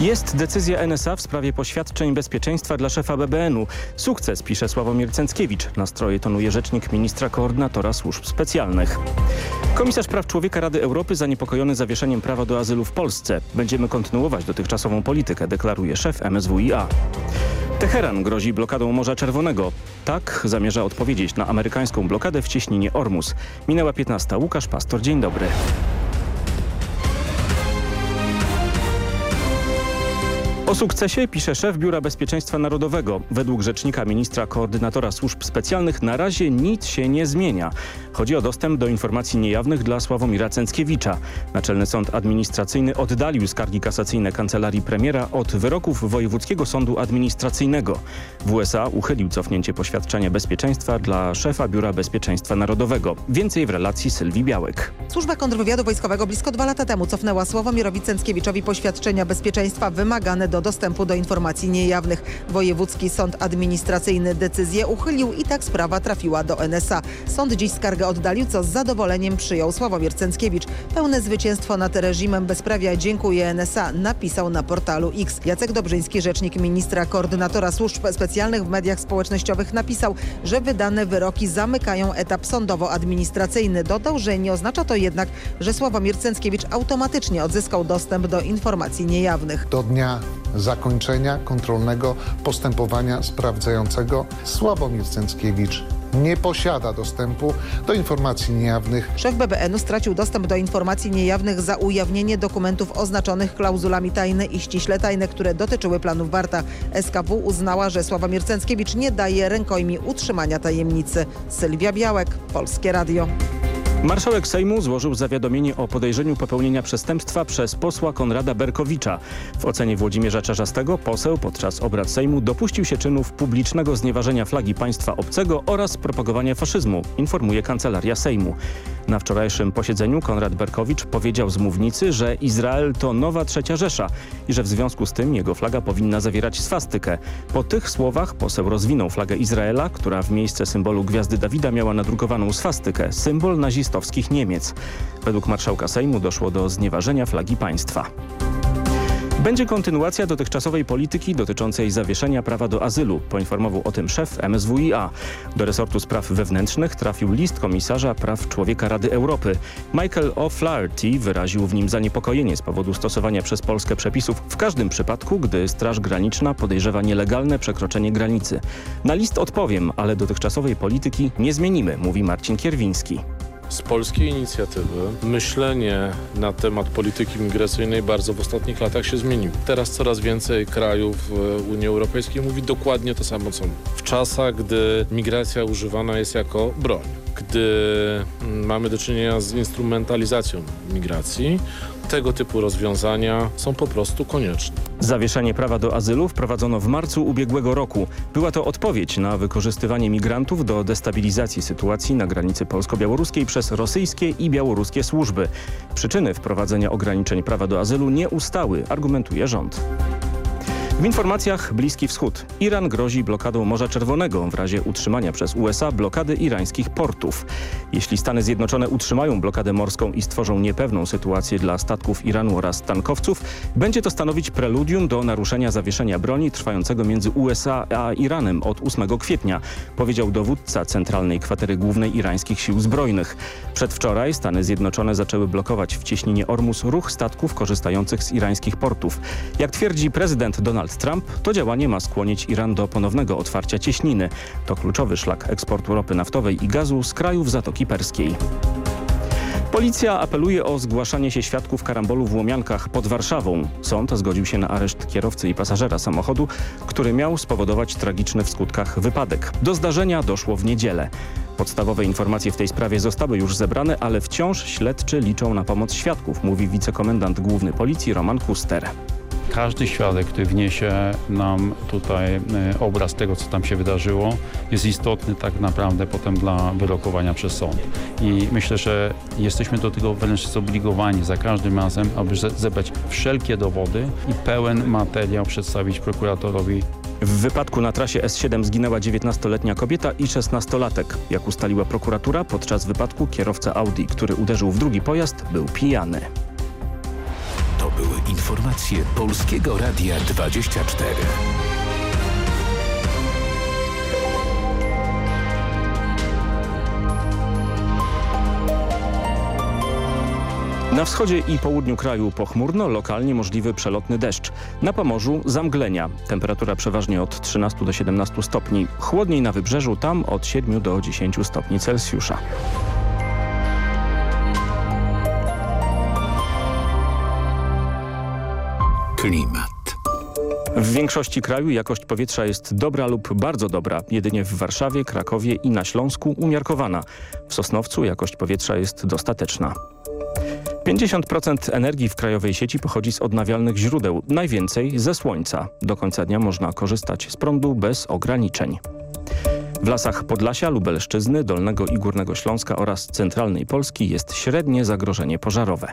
Jest decyzja NSA w sprawie poświadczeń bezpieczeństwa dla szefa BBN-u. Sukces, pisze Sławomir Cęckiewicz. Nastroje tonuje rzecznik ministra koordynatora służb specjalnych. Komisarz Praw Człowieka Rady Europy zaniepokojony zawieszeniem prawa do azylu w Polsce. Będziemy kontynuować dotychczasową politykę, deklaruje szef MSWiA. Teheran grozi blokadą Morza Czerwonego. Tak zamierza odpowiedzieć na amerykańską blokadę w cieśninie Ormus. Minęła 15. Łukasz Pastor, dzień dobry. O sukcesie pisze szef Biura Bezpieczeństwa Narodowego. Według rzecznika ministra koordynatora służb specjalnych na razie nic się nie zmienia. Chodzi o dostęp do informacji niejawnych dla Sławomira Cęckiewicza. Naczelny Sąd Administracyjny oddalił skargi kasacyjne kancelarii premiera od wyroków Wojewódzkiego Sądu Administracyjnego. W USA uchylił cofnięcie poświadczenia bezpieczeństwa dla szefa Biura Bezpieczeństwa Narodowego. Więcej w relacji Sylwii Białek. Służba kontrwywiadu wojskowego blisko dwa lata temu cofnęła Sławomirowi Cęckiewiczowi poświadczenia bezpieczeństwa wymagane do dostępu do informacji niejawnych. Wojewódzki Sąd Administracyjny decyzję uchylił i tak sprawa trafiła do NSA. Sąd dziś skargę oddalił, co z zadowoleniem przyjął Sławomir Cęckiewicz. Pełne zwycięstwo nad reżimem bezprawia dziękuję NSA, napisał na portalu X. Jacek Dobrzyński, rzecznik ministra koordynatora służb specjalnych w mediach społecznościowych napisał, że wydane wyroki zamykają etap sądowo-administracyjny. Dodał, że nie oznacza to jednak, że Sławomir Cęckiewicz automatycznie odzyskał dostęp do informacji niejawnych. Do dnia zakończenia kontrolnego postępowania sprawdzającego Sławomir Cęckiewicz nie posiada dostępu do informacji niejawnych. Szef BBN-u stracił dostęp do informacji niejawnych za ujawnienie dokumentów oznaczonych klauzulami tajne i ściśle tajne, które dotyczyły planów Warta. SKW uznała, że Sławomir Cęckiewicz nie daje rękojmi utrzymania tajemnicy. Sylwia Białek, Polskie Radio. Marszałek Sejmu złożył zawiadomienie o podejrzeniu popełnienia przestępstwa przez posła Konrada Berkowicza. W ocenie Włodzimierza Czarzastego poseł podczas obrad Sejmu dopuścił się czynów publicznego znieważenia flagi państwa obcego oraz propagowania faszyzmu, informuje Kancelaria Sejmu. Na wczorajszym posiedzeniu Konrad Berkowicz powiedział z mównicy, że Izrael to nowa trzecia Rzesza i że w związku z tym jego flaga powinna zawierać swastykę. Po tych słowach poseł rozwinął flagę Izraela, która w miejsce symbolu Gwiazdy Dawida miała nadrukowaną swastykę, symbol nazistowskich Niemiec. Według marszałka Sejmu doszło do znieważenia flagi państwa. Będzie kontynuacja dotychczasowej polityki dotyczącej zawieszenia prawa do azylu, poinformował o tym szef MSWiA. Do resortu spraw wewnętrznych trafił list komisarza praw człowieka Rady Europy. Michael O'Flaherty wyraził w nim zaniepokojenie z powodu stosowania przez Polskę przepisów w każdym przypadku, gdy Straż Graniczna podejrzewa nielegalne przekroczenie granicy. Na list odpowiem, ale dotychczasowej polityki nie zmienimy, mówi Marcin Kierwiński. Z polskiej inicjatywy myślenie na temat polityki migracyjnej bardzo w ostatnich latach się zmieniło. Teraz coraz więcej krajów Unii Europejskiej mówi dokładnie to samo co my. W czasach, gdy migracja używana jest jako broń, gdy mamy do czynienia z instrumentalizacją migracji, tego typu rozwiązania są po prostu konieczne. Zawieszenie prawa do azylu wprowadzono w marcu ubiegłego roku. Była to odpowiedź na wykorzystywanie migrantów do destabilizacji sytuacji na granicy polsko-białoruskiej przez rosyjskie i białoruskie służby. Przyczyny wprowadzenia ograniczeń prawa do azylu nie ustały, argumentuje rząd. W informacjach Bliski Wschód. Iran grozi blokadą Morza Czerwonego w razie utrzymania przez USA blokady irańskich portów. Jeśli Stany Zjednoczone utrzymają blokadę morską i stworzą niepewną sytuację dla statków Iranu oraz tankowców, będzie to stanowić preludium do naruszenia zawieszenia broni trwającego między USA a Iranem od 8 kwietnia, powiedział dowódca Centralnej Kwatery Głównej Irańskich Sił Zbrojnych. Przedwczoraj Stany Zjednoczone zaczęły blokować w cieśninie Ormus ruch statków korzystających z irańskich portów. Jak twierdzi prezydent Donald Trump, to działanie ma skłonić Iran do ponownego otwarcia cieśniny. To kluczowy szlak eksportu ropy naftowej i gazu z krajów Zatoki Perskiej. Policja apeluje o zgłaszanie się świadków karambolu w Łomiankach pod Warszawą. Sąd zgodził się na areszt kierowcy i pasażera samochodu, który miał spowodować tragiczny w skutkach wypadek. Do zdarzenia doszło w niedzielę. Podstawowe informacje w tej sprawie zostały już zebrane, ale wciąż śledczy liczą na pomoc świadków, mówi wicekomendant główny policji Roman Kuster. Każdy świadek, który wniesie nam tutaj e, obraz tego, co tam się wydarzyło, jest istotny tak naprawdę potem dla wyrokowania przez sąd. I myślę, że jesteśmy do tego wręcz zobligowani za każdym razem, aby zebrać wszelkie dowody i pełen materiał przedstawić prokuratorowi W wypadku na trasie S7 zginęła 19-letnia kobieta i 16-latek. Jak ustaliła prokuratura, podczas wypadku kierowca Audi, który uderzył w drugi pojazd, był pijany. To były informacje Polskiego Radia 24. Na wschodzie i południu kraju pochmurno, lokalnie możliwy przelotny deszcz. Na Pomorzu zamglenia. Temperatura przeważnie od 13 do 17 stopni. Chłodniej na wybrzeżu, tam od 7 do 10 stopni Celsjusza. Klimat. W większości kraju jakość powietrza jest dobra lub bardzo dobra. Jedynie w Warszawie, Krakowie i na Śląsku umiarkowana. W Sosnowcu jakość powietrza jest dostateczna. 50% energii w krajowej sieci pochodzi z odnawialnych źródeł, najwięcej ze słońca. Do końca dnia można korzystać z prądu bez ograniczeń. W lasach Podlasia, Lubelszczyzny, Dolnego i Górnego Śląska oraz centralnej Polski jest średnie zagrożenie pożarowe.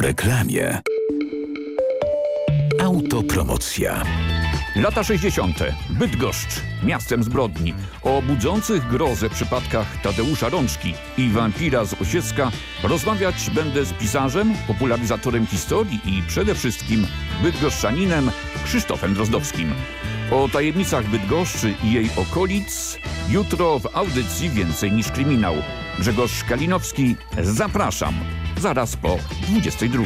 Reklamie. Autopromocja. Lata 60. Bydgoszcz, miastem zbrodni. O budzących grozę przypadkach Tadeusza Rączki i wampira z Osiecka rozmawiać będę z pisarzem, popularyzatorem historii i przede wszystkim bydgoszczaninem Krzysztofem Drozdowskim. O tajemnicach Bydgoszczy i jej okolic jutro w audycji Więcej niż kryminał. Grzegorz Kalinowski, zapraszam. Zaraz po 22.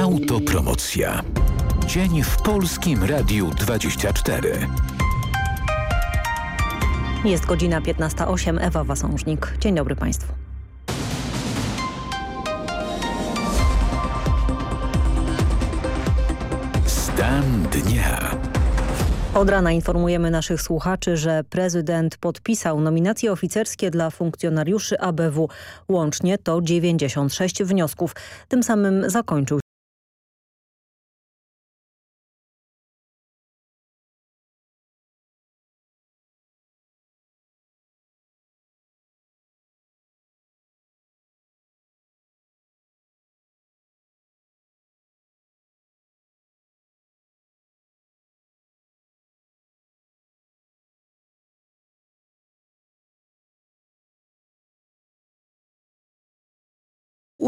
Autopromocja. Dzień w Polskim Radiu 24. Jest godzina 15.08. Ewa Wasążnik. Dzień dobry Państwu. Od rana informujemy naszych słuchaczy, że prezydent podpisał nominacje oficerskie dla funkcjonariuszy ABW. Łącznie to 96 wniosków. Tym samym zakończył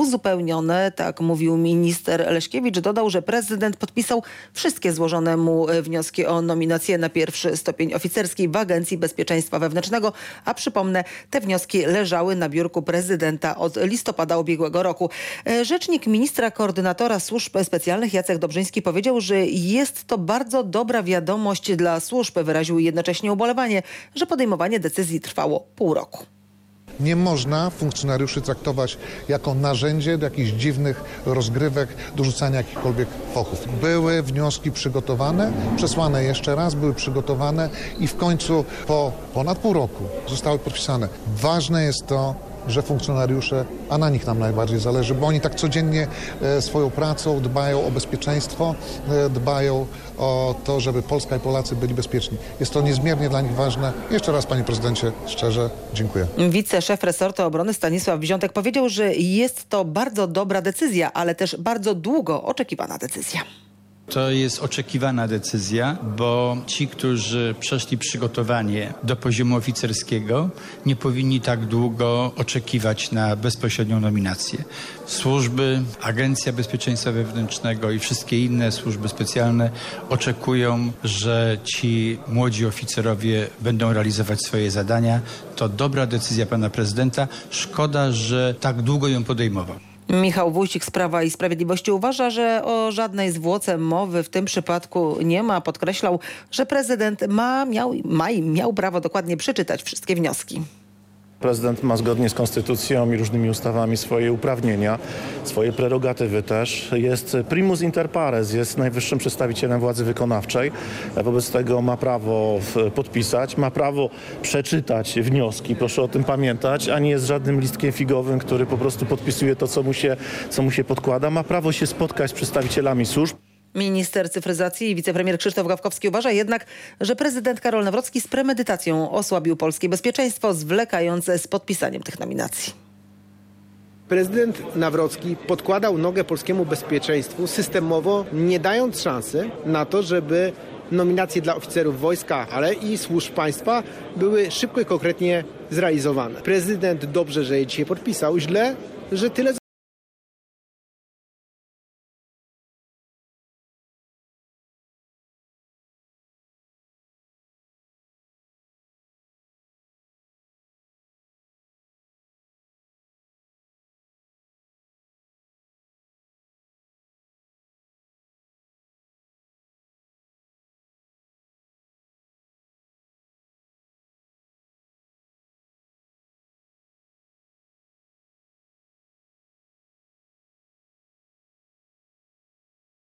uzupełnione, tak mówił minister Leszkiewicz. Dodał, że prezydent podpisał wszystkie złożone mu e, wnioski o nominację na pierwszy stopień oficerski w Agencji Bezpieczeństwa Wewnętrznego, a przypomnę, te wnioski leżały na biurku prezydenta od listopada ubiegłego roku. E, Rzecznik ministra koordynatora służb specjalnych Jacek Dobrzyński powiedział, że jest to bardzo dobra wiadomość dla służb. Wyraził jednocześnie ubolewanie, że podejmowanie decyzji trwało pół roku. Nie można funkcjonariuszy traktować jako narzędzie do jakichś dziwnych rozgrywek, do rzucania jakichkolwiek fochów. Były wnioski przygotowane, przesłane jeszcze raz, były przygotowane i w końcu po ponad pół roku zostały podpisane. Ważne jest to, że funkcjonariusze, a na nich nam najbardziej zależy, bo oni tak codziennie e, swoją pracą dbają o bezpieczeństwo, e, dbają o to, żeby Polska i Polacy byli bezpieczni. Jest to niezmiernie dla nich ważne. Jeszcze raz, panie prezydencie, szczerze dziękuję. Wiceszef resortu obrony Stanisław Wziątek powiedział, że jest to bardzo dobra decyzja, ale też bardzo długo oczekiwana decyzja. To jest oczekiwana decyzja, bo ci, którzy przeszli przygotowanie do poziomu oficerskiego, nie powinni tak długo oczekiwać na bezpośrednią nominację. Służby, Agencja Bezpieczeństwa Wewnętrznego i wszystkie inne służby specjalne oczekują, że ci młodzi oficerowie będą realizować swoje zadania. To dobra decyzja pana prezydenta. Szkoda, że tak długo ją podejmował. Michał Wójcik z Prawa i Sprawiedliwości uważa, że o żadnej zwłoce mowy w tym przypadku nie ma. Podkreślał, że prezydent ma, miał, ma i miał prawo dokładnie przeczytać wszystkie wnioski. Prezydent ma zgodnie z konstytucją i różnymi ustawami swoje uprawnienia, swoje prerogatywy też. Jest primus inter pares, jest najwyższym przedstawicielem władzy wykonawczej. Wobec tego ma prawo podpisać, ma prawo przeczytać wnioski, proszę o tym pamiętać, a nie jest żadnym listkiem figowym, który po prostu podpisuje to, co mu się, co mu się podkłada. Ma prawo się spotkać z przedstawicielami służb. Minister cyfryzacji i wicepremier Krzysztof Gawkowski uważa jednak, że prezydent Karol Nawrocki z premedytacją osłabił polskie bezpieczeństwo, zwlekając z podpisaniem tych nominacji. Prezydent Nawrocki podkładał nogę polskiemu bezpieczeństwu systemowo, nie dając szansy na to, żeby nominacje dla oficerów wojska, ale i służb państwa były szybko i konkretnie zrealizowane. Prezydent dobrze, że je dzisiaj podpisał, źle, że tyle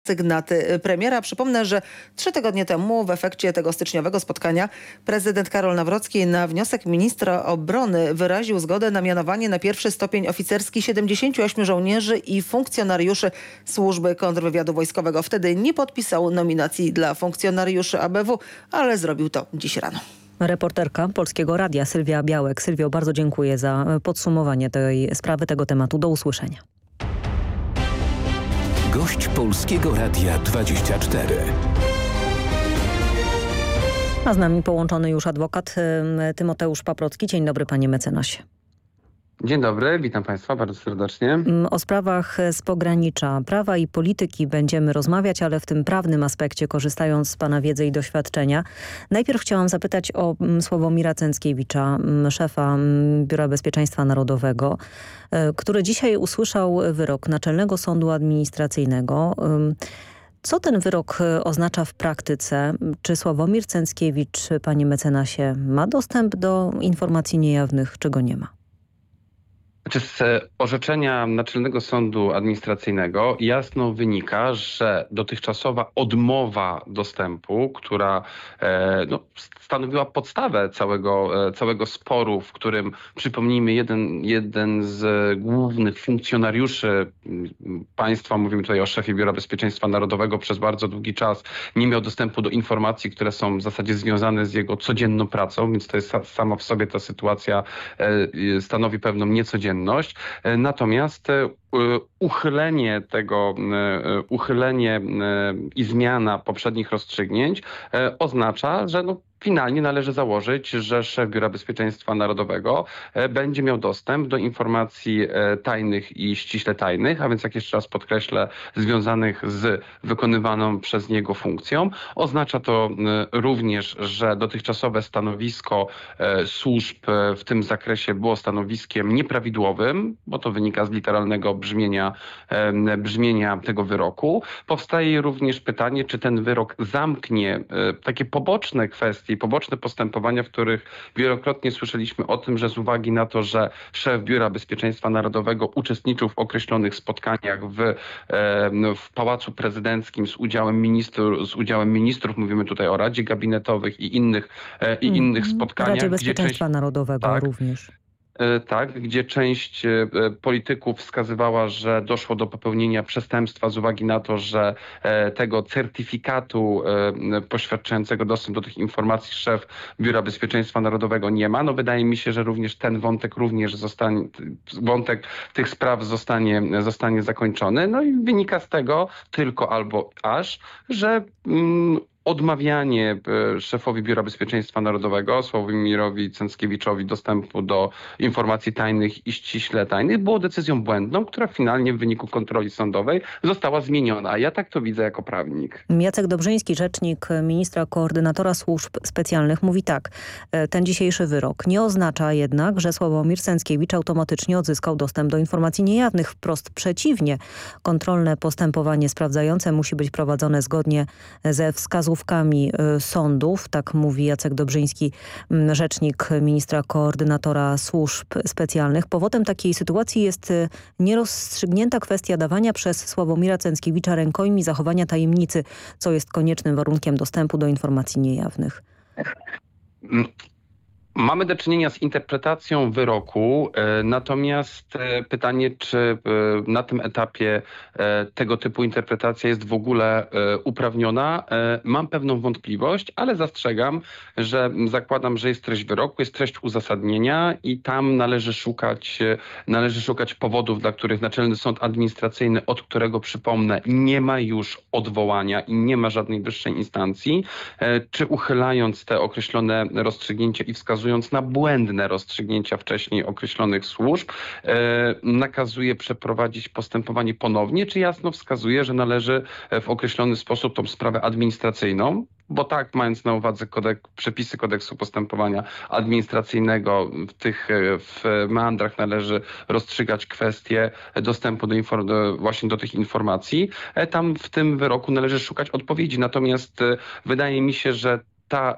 sygnaty premiera. Przypomnę, że trzy tygodnie temu w efekcie tego styczniowego spotkania prezydent Karol Nawrocki na wniosek ministra obrony wyraził zgodę na mianowanie na pierwszy stopień oficerski 78 żołnierzy i funkcjonariuszy służby kontrwywiadu wojskowego. Wtedy nie podpisał nominacji dla funkcjonariuszy ABW, ale zrobił to dziś rano. Reporterka Polskiego Radia Sylwia Białek. Sylwio, bardzo dziękuję za podsumowanie tej sprawy, tego tematu. Do usłyszenia. Gość Polskiego Radia 24. A z nami połączony już adwokat Tymoteusz Paprocki. Dzień dobry panie mecenasie. Dzień dobry, witam Państwa bardzo serdecznie. O sprawach z pogranicza prawa i polityki będziemy rozmawiać, ale w tym prawnym aspekcie korzystając z Pana wiedzy i doświadczenia. Najpierw chciałam zapytać o Sławomira Cęckiewicza, szefa Biura Bezpieczeństwa Narodowego, który dzisiaj usłyszał wyrok Naczelnego Sądu Administracyjnego. Co ten wyrok oznacza w praktyce? Czy Sławomir Cęckiewicz, panie mecenasie, ma dostęp do informacji niejawnych, czy go nie ma? Znaczy z orzeczenia Naczelnego Sądu Administracyjnego jasno wynika, że dotychczasowa odmowa dostępu, która e, no, stanowiła podstawę całego, e, całego sporu, w którym przypomnijmy jeden, jeden z głównych funkcjonariuszy państwa, mówimy tutaj o szefie Biura Bezpieczeństwa Narodowego przez bardzo długi czas, nie miał dostępu do informacji, które są w zasadzie związane z jego codzienną pracą, więc to jest sama w sobie ta sytuacja e, stanowi pewną niecodzienność codzienność. Natomiast uchylenie tego, uchylenie i zmiana poprzednich rozstrzygnięć oznacza, że no finalnie należy założyć, że szef Biura Bezpieczeństwa Narodowego będzie miał dostęp do informacji tajnych i ściśle tajnych, a więc jak jeszcze raz podkreślę, związanych z wykonywaną przez niego funkcją. Oznacza to również, że dotychczasowe stanowisko służb w tym zakresie było stanowiskiem nieprawidłowym, bo to wynika z literalnego brzmienia, brzmienia tego wyroku. Powstaje również pytanie, czy ten wyrok zamknie takie poboczne kwestie, poboczne postępowania, w których wielokrotnie słyszeliśmy o tym, że z uwagi na to, że szef Biura Bezpieczeństwa Narodowego uczestniczył w określonych spotkaniach w, w Pałacu Prezydenckim z udziałem, ministrów, z udziałem ministrów, mówimy tutaj o Radzie Gabinetowych i innych, i innych spotkaniach. Radzie Bezpieczeństwa Narodowego tak, również E, tak, gdzie część e, polityków wskazywała, że doszło do popełnienia przestępstwa z uwagi na to, że e, tego certyfikatu poświadczającego dostęp do tych informacji szef Biura Bezpieczeństwa Narodowego nie ma. No wydaje mi się, że również ten wątek również zostanie, wątek tych spraw zostanie, zostanie zakończony. No i wynika z tego tylko albo aż, że mm, odmawianie e, szefowi Biura Bezpieczeństwa Narodowego, Sławomirowi Cęckiewiczowi dostępu do informacji tajnych i ściśle tajnych było decyzją błędną, która finalnie w wyniku kontroli sądowej została zmieniona. Ja tak to widzę jako prawnik. Jacek Dobrzyński, rzecznik ministra koordynatora służb specjalnych mówi tak. E, ten dzisiejszy wyrok nie oznacza jednak, że Sławomir Cęckiewicz automatycznie odzyskał dostęp do informacji niejawnych. Wprost przeciwnie. Kontrolne postępowanie sprawdzające musi być prowadzone zgodnie ze wskazówkami y, sądów, tak mówi Jacek Dobrzyński, mm, rzecznik ministra koordynatora służb specjalnych. Powodem takiej sytuacji jest y, nierozstrzygnięta kwestia dawania przez Sławomira Cęckiewicza rękojmi zachowania tajemnicy, co jest koniecznym warunkiem dostępu do informacji niejawnych. Mamy do czynienia z interpretacją wyroku, e, natomiast e, pytanie, czy e, na tym etapie tego typu interpretacja jest w ogóle uprawniona, mam pewną wątpliwość, ale zastrzegam, że zakładam, że jest treść wyroku, jest treść uzasadnienia i tam należy szukać, należy szukać powodów, dla których Naczelny Sąd Administracyjny, od którego przypomnę, nie ma już odwołania i nie ma żadnej wyższej instancji, czy uchylając te określone rozstrzygnięcia i wskazując wskazując na błędne rozstrzygnięcia wcześniej określonych służb, e, nakazuje przeprowadzić postępowanie ponownie, czy jasno wskazuje, że należy w określony sposób tą sprawę administracyjną bo tak, mając na uwadze kodek, przepisy kodeksu postępowania administracyjnego, w tych w meandrach należy rozstrzygać kwestie dostępu do właśnie do tych informacji. E, tam w tym wyroku należy szukać odpowiedzi. Natomiast e, wydaje mi się, że ta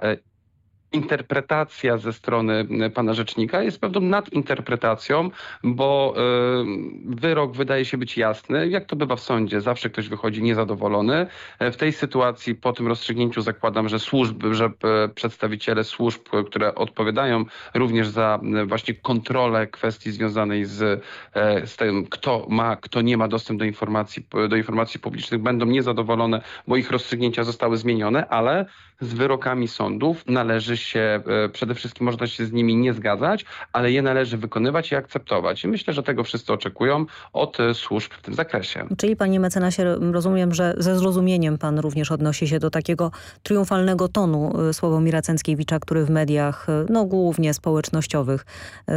interpretacja ze strony pana rzecznika jest pewną nadinterpretacją, bo y, wyrok wydaje się być jasny. Jak to bywa w sądzie, zawsze ktoś wychodzi niezadowolony. E, w tej sytuacji po tym rozstrzygnięciu zakładam, że służby, że e, przedstawiciele służb, które odpowiadają również za właśnie kontrolę kwestii związanej z, e, z tym, kto ma, kto nie ma dostęp do informacji, do informacji publicznych, będą niezadowolone, bo ich rozstrzygnięcia zostały zmienione, ale z wyrokami sądów należy się, e, przede wszystkim można się z nimi nie zgadzać, ale je należy wykonywać i akceptować. I myślę, że tego wszyscy oczekują od e, służb w tym zakresie. Czyli panie mecenasie, rozumiem, że ze zrozumieniem pan również odnosi się do takiego triumfalnego tonu e, Sławomira Cęckiewicza, który w mediach, no głównie społecznościowych,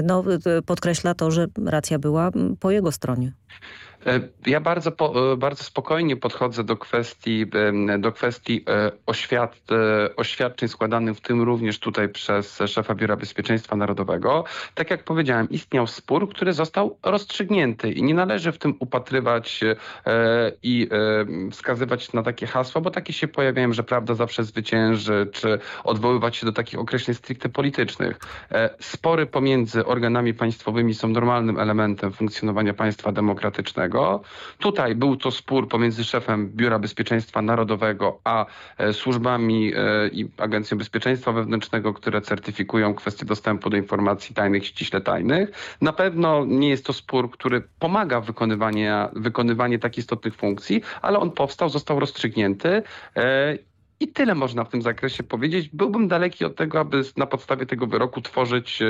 no, podkreśla to, że racja była po jego stronie. E, ja bardzo, e, bardzo spokojnie podchodzę do kwestii, do kwestii e, oświad, oświadczeń składanych, w tym również tutaj przez szefa Biura Bezpieczeństwa Narodowego. Tak jak powiedziałem, istniał spór, który został rozstrzygnięty i nie należy w tym upatrywać i wskazywać na takie hasła, bo takie się pojawiają, że prawda zawsze zwycięży, czy odwoływać się do takich określeń stricte politycznych. Spory pomiędzy organami państwowymi są normalnym elementem funkcjonowania państwa demokratycznego. Tutaj był to spór pomiędzy szefem Biura Bezpieczeństwa Narodowego a e, służbami e, i Agencją Bezpieczeństwa Wewnętrznego, które certyfikują kwestie dostępu do informacji tajnych, ściśle tajnych. Na pewno nie jest to spór, który pomaga wykonywanie, wykonywanie tak istotnych funkcji, ale on powstał, został rozstrzygnięty e, i tyle można w tym zakresie powiedzieć. Byłbym daleki od tego, aby na podstawie tego wyroku tworzyć,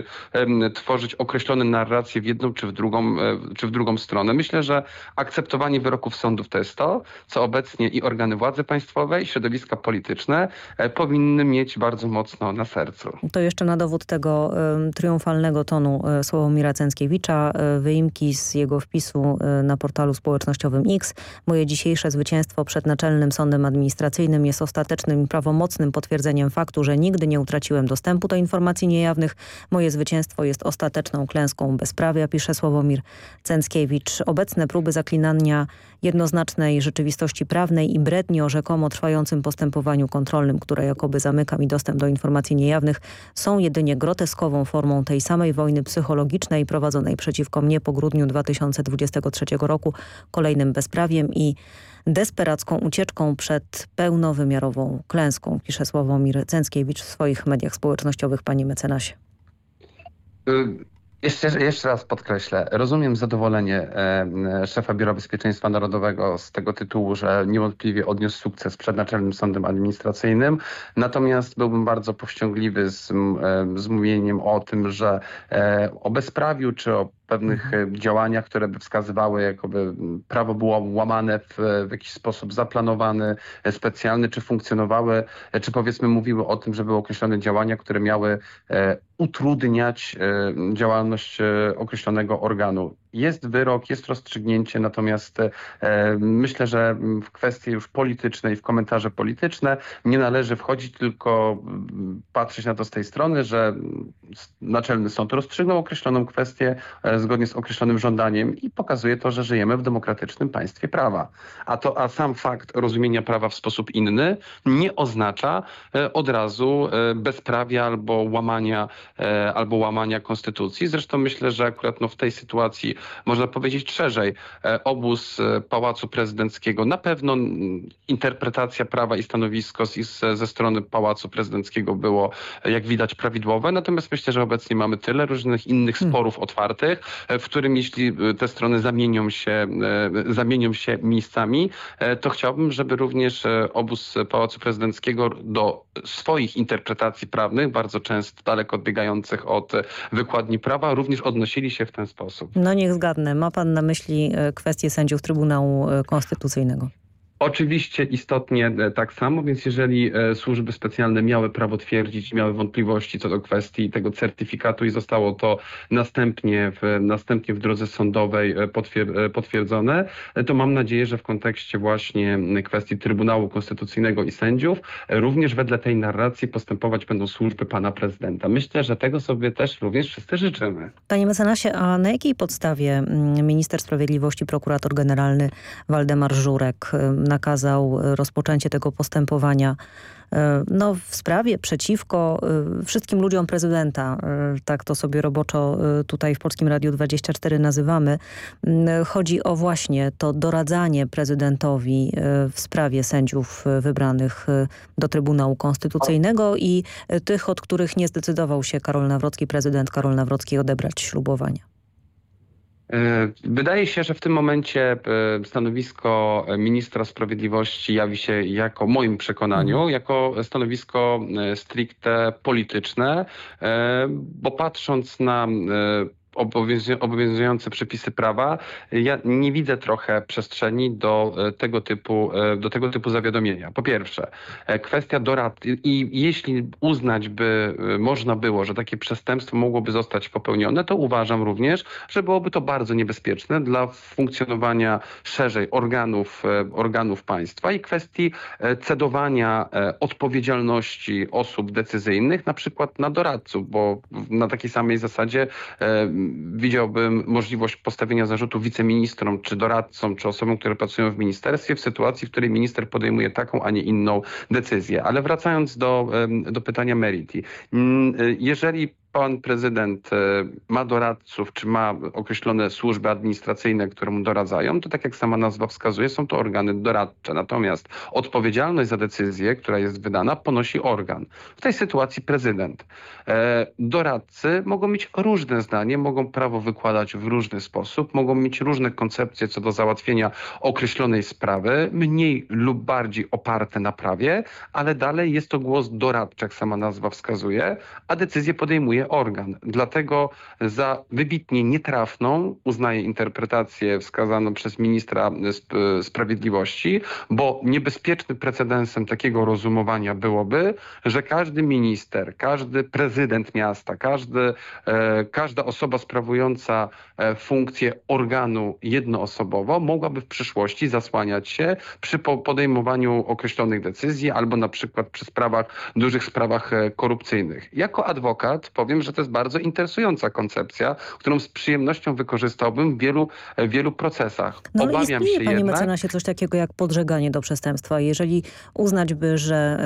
tworzyć określone narracje w jedną czy w, drugą, e, czy w drugą stronę. Myślę, że akceptowanie wyroków sądów to jest to, co obecnie i organy władzy państwowej, i środowiska polityczne e, powinny mieć bardzo mocno na sercu. To jeszcze na dowód tego triumfalnego tonu e, Sławomira Cęckiewicza, wyimki z jego wpisu na portalu społecznościowym X. Moje dzisiejsze zwycięstwo przed Naczelnym Sądem Administracyjnym jest ostateczne skutecznym i prawomocnym potwierdzeniem faktu, że nigdy nie utraciłem dostępu do informacji niejawnych. Moje zwycięstwo jest ostateczną klęską bezprawia, pisze Sławomir Cęckiewicz. Obecne próby zaklinania jednoznacznej rzeczywistości prawnej i bredni o rzekomo trwającym postępowaniu kontrolnym, które jakoby zamyka mi dostęp do informacji niejawnych, są jedynie groteskową formą tej samej wojny psychologicznej prowadzonej przeciwko mnie po grudniu 2023 roku, kolejnym bezprawiem i desperacką ucieczką przed pełnowymiarową klęską, pisze Sławomir Cęckiewicz w swoich mediach społecznościowych, panie mecenasie. Y, Jeszcze, jeszcze raz podkreślę, rozumiem zadowolenie e, szefa Biura Bezpieczeństwa Narodowego z tego tytułu, że niewątpliwie odniósł sukces przed Naczelnym Sądem Administracyjnym, natomiast byłbym bardzo powściągliwy z, e, z mówieniem o tym, że e, o bezprawiu czy o pewnych e, działaniach, które by wskazywały, jakoby prawo było łamane w, w jakiś sposób zaplanowany, e, specjalny, czy funkcjonowały, e, czy powiedzmy mówiły o tym, że były określone działania, które miały utrudniać działalność określonego organu. Jest wyrok, jest rozstrzygnięcie, natomiast e, myślę, że w kwestie już polityczne i w komentarze polityczne nie należy wchodzić, tylko patrzeć na to z tej strony, że Naczelny Sąd rozstrzygnął określoną kwestię e, zgodnie z określonym żądaniem i pokazuje to, że żyjemy w demokratycznym państwie prawa. A, to, a sam fakt rozumienia prawa w sposób inny nie oznacza e, od razu bezprawia albo łamania, albo łamania konstytucji. Zresztą myślę, że akurat no, w tej sytuacji można powiedzieć szerzej, e, obóz e, Pałacu Prezydenckiego, na pewno interpretacja prawa i stanowisko z, ze strony Pałacu Prezydenckiego było, e, jak widać, prawidłowe, natomiast myślę, że obecnie mamy tyle różnych innych hmm. sporów hmm. otwartych, w którym jeśli te strony zamienią się, zamienią się miejscami, to chciałbym, żeby również obóz Pałacu Prezydenckiego do swoich interpretacji prawnych, bardzo często daleko odbiegających od wykładni prawa, również odnosili się w ten sposób. No niech zgadnę. Ma pan na myśli e, kwestię sędziów Trybunału e, Konstytucyjnego? Oczywiście istotnie e, tak samo, więc jeżeli e, służby specjalne miały prawo twierdzić, miały wątpliwości co do kwestii tego certyfikatu i zostało to następnie w, następnie w drodze sądowej e, potwier potwierdzone, to mam nadzieję, że w kontekście właśnie kwestii Trybunału Konstytucyjnego i sędziów również wedle tej narracji postępować będą służby pana prezydenta. Myślę, że tego sobie też również wszyscy życzymy. Panie mecenasie, a na jakiej podstawie minister sprawiedliwości, prokurator generalny Waldemar Żurek nakazał rozpoczęcie tego postępowania e, no, w sprawie przeciwko e, wszystkim ludziom prezydenta, e, tak to sobie roboczo tutaj w Polskim Radiu 24 nazywamy. Chodzi o właśnie to doradzanie prezydentowi w sprawie sędziów wybranych do Trybunału Konstytucyjnego i tych, od których nie zdecydował się Karol Nawrocki, prezydent Karol Nawrocki odebrać ślubowania. E, wydaje się, że w tym momencie e, stanowisko ministra sprawiedliwości jawi się jako, w moim przekonaniu, mhm. jako stanowisko e, stricte polityczne, bo patrząc na obowiązujące przepisy prawa, ja nie widzę trochę przestrzeni do e, tego typu, e, do tego typu zawiadomienia. Po pierwsze, e, kwestia doradcy i jeśli uznać by można było, że takie przestępstwo mogłoby zostać popełnione, to uważam również, że byłoby to bardzo niebezpieczne dla funkcjonowania szerzej organów, organów państwa i kwestii cedowania odpowiedzialności osób decyzyjnych, na przykład na doradców, bo na takiej samej zasadzie widziałbym możliwość postawienia zarzutu wiceministrom, czy doradcom, czy osobom, które pracują w ministerstwie w sytuacji, w której minister podejmuje taką, a nie inną decyzję. Ale wracając do, do pytania Merity. Jeżeli pan prezydent e, ma doradców, czy ma określone służby administracyjne, które mu doradzają, to tak jak sama nazwa wskazuje, są to organy doradcze. Natomiast odpowiedzialność za decyzję, która jest wydana, ponosi organ. W tej sytuacji prezydent. E, doradcy mogą mieć różne zdanie, mogą prawo wykładać w różny sposób, mogą mieć różne koncepcje co do załatwienia określonej sprawy, mniej lub bardziej oparte na prawie, ale dalej jest to głos doradczy, jak sama nazwa wskazuje, a decyzję podejmuje organ. Dlatego za wybitnie nietrafną uznaję interpretację wskazaną przez ministra Sprawiedliwości, bo niebezpiecznym precedensem takiego rozumowania byłoby, że każdy minister, każdy prezydent miasta, każdy, e, każda osoba sprawująca e, funkcję organu jednoosobowo mogłaby w przyszłości zasłaniać się przy podejmowaniu określonych decyzji albo na przykład przy sprawach, dużych sprawach e, korupcyjnych. Jako adwokat powiem, że to jest bardzo interesująca koncepcja, którą z przyjemnością wykorzystałbym w wielu, wielu procesach. No, Obawiam się panie jednak... mecenasie, coś takiego jak podżeganie do przestępstwa. Jeżeli uznać by, że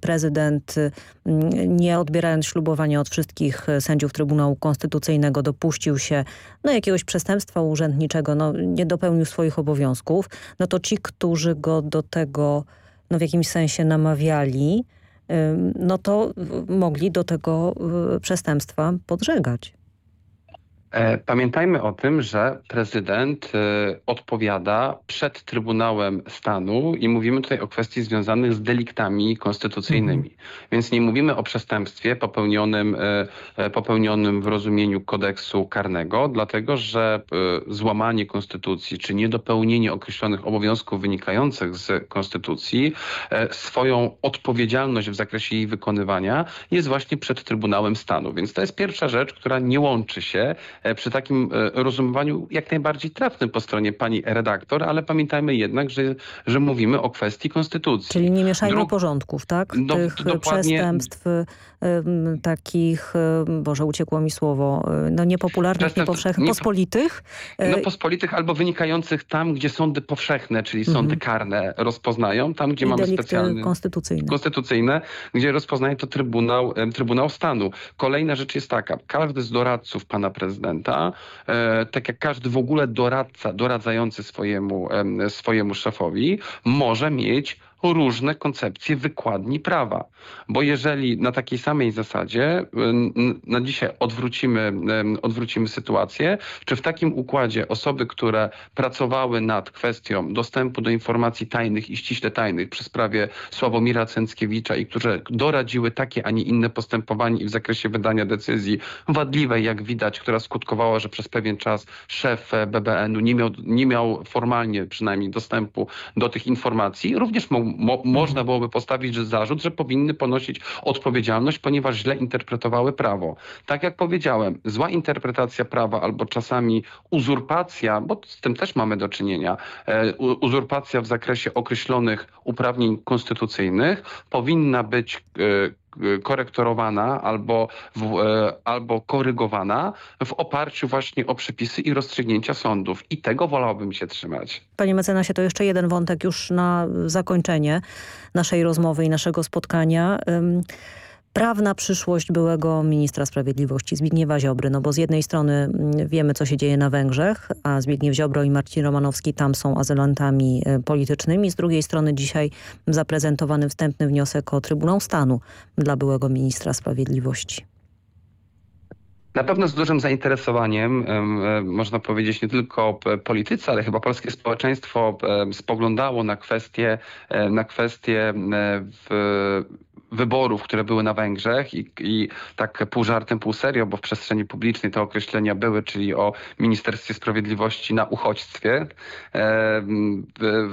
prezydent nie odbierając ślubowania od wszystkich e, sędziów Trybunału Konstytucyjnego dopuścił się no, jakiegoś przestępstwa urzędniczego, no, nie dopełnił swoich obowiązków, no to ci, którzy go do tego no, w jakimś sensie namawiali, no to mogli do tego y, przestępstwa podżegać. E, pamiętajmy o tym, że prezydent e, odpowiada przed Trybunałem Stanu i mówimy tutaj o kwestii związanych z deliktami konstytucyjnymi. Więc nie mówimy o przestępstwie popełnionym, e, popełnionym w rozumieniu kodeksu karnego, dlatego że złamanie konstytucji czy niedopełnienie określonych obowiązków wynikających z konstytucji swoją odpowiedzialność w zakresie jej wykonywania jest właśnie przed Trybunałem Stanu. Więc to jest pierwsza rzecz, która nie łączy się przy takim e, rozumowaniu jak najbardziej trafnym po stronie pani redaktor, ale pamiętajmy jednak, że, że mówimy o kwestii konstytucji. Czyli nie mieszajmy Dru porządków, tak? No, Tych przestępstw takich, Boże uciekło mi słowo, no niepopularnych, niepowszechnych, nie, pospolitych. No e, pospolitych albo wynikających tam, gdzie sądy powszechne, czyli sądy mhm. karne rozpoznają, tam gdzie I mamy specjalne... konstytucyjne. Konstytucyjne, gdzie rozpoznaje to Trybunał, Trybunał Stanu. Kolejna rzecz jest taka, każdy z doradców pana prezydenta, e, tak jak każdy w ogóle doradca, doradzający swojemu, swojemu szefowi, może mieć różne koncepcje wykładni prawa. Bo jeżeli na takiej samej zasadzie na dzisiaj odwrócimy, odwrócimy sytuację, czy w takim układzie osoby, które pracowały nad kwestią dostępu do informacji tajnych i ściśle tajnych przy sprawie Sławomira Cęckiewicza i które doradziły takie, a nie inne postępowanie w zakresie wydania decyzji wadliwej, jak widać, która skutkowała, że przez pewien czas szef BBN-u nie miał, nie miał formalnie przynajmniej dostępu do tych informacji, również mógł mo można byłoby postawić zarzut, że powinny ponosić odpowiedzialność, ponieważ źle interpretowały prawo. Tak jak powiedziałem, zła interpretacja prawa albo czasami uzurpacja, bo z tym też mamy do czynienia, e, uzurpacja w zakresie określonych uprawnień konstytucyjnych powinna być e, korektorowana albo, w, e, albo korygowana w oparciu właśnie o przepisy i rozstrzygnięcia sądów. I tego wolałbym się trzymać. Panie mecenasie, to jeszcze jeden wątek już na zakończenie naszej rozmowy i naszego spotkania prawna przyszłość byłego ministra sprawiedliwości Zbigniewa Ziobry. No bo z jednej strony mm, wiemy, co się dzieje na Węgrzech, a Zbigniew Ziobro i Marcin Romanowski tam są azylantami e, politycznymi. Z drugiej strony dzisiaj zaprezentowany wstępny wniosek o Trybunał Stanu dla byłego ministra sprawiedliwości. Na pewno z dużym zainteresowaniem, e, można powiedzieć, nie tylko politycy, ale chyba polskie społeczeństwo spoglądało na kwestie, e, na kwestie w wyborów, które były na Węgrzech i, i tak pół żartem, pół serio, bo w przestrzeni publicznej te określenia były, czyli o Ministerstwie Sprawiedliwości na uchodźstwie e,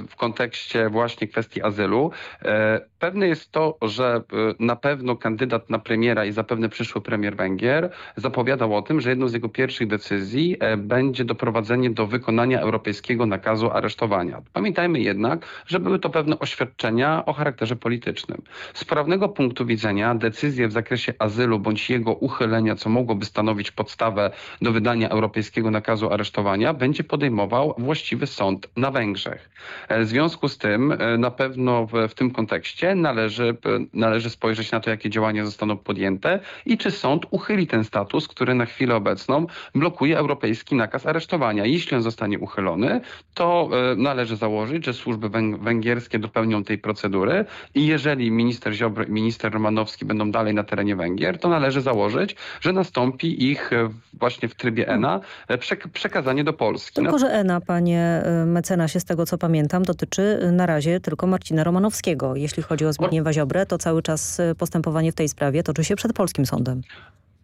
w, kontekście właśnie kwestii azylu. E, pewne jest to, że e, na pewno kandydat na premiera i zapewne przyszły premier Węgier zapowiadał o tym, że jedną z jego pierwszych decyzji będzie doprowadzenie do wykonania europejskiego nakazu aresztowania. Pamiętajmy jednak, że były to pewne oświadczenia o charakterze politycznym. Z prawnego tego punktu widzenia decyzję w zakresie azylu bądź jego uchylenia, co mogłoby stanowić podstawę do wydania europejskiego nakazu aresztowania, będzie podejmował właściwy sąd na Węgrzech. E, w związku z tym e, na pewno w, w tym kontekście należy, należy spojrzeć na to, jakie działania zostaną podjęte i czy sąd uchyli ten status, który na chwilę obecną blokuje europejski nakaz aresztowania. Jeśli on zostanie uchylony, to e, należy założyć, że służby węgierskie dopełnią tej procedury i jeżeli minister Ziobro minister Romanowski będą dalej na terenie Węgier, to należy założyć, że nastąpi ich e, właśnie w trybie ENA e, przekazanie do Polski. Tylko, że ENA, panie e, mecenasie, z tego co pamiętam, dotyczy na razie tylko Marcina Romanowskiego. Jeśli chodzi o Zbigniewa Ziobrę, to cały czas postępowanie w tej sprawie toczy się przed polskim sądem.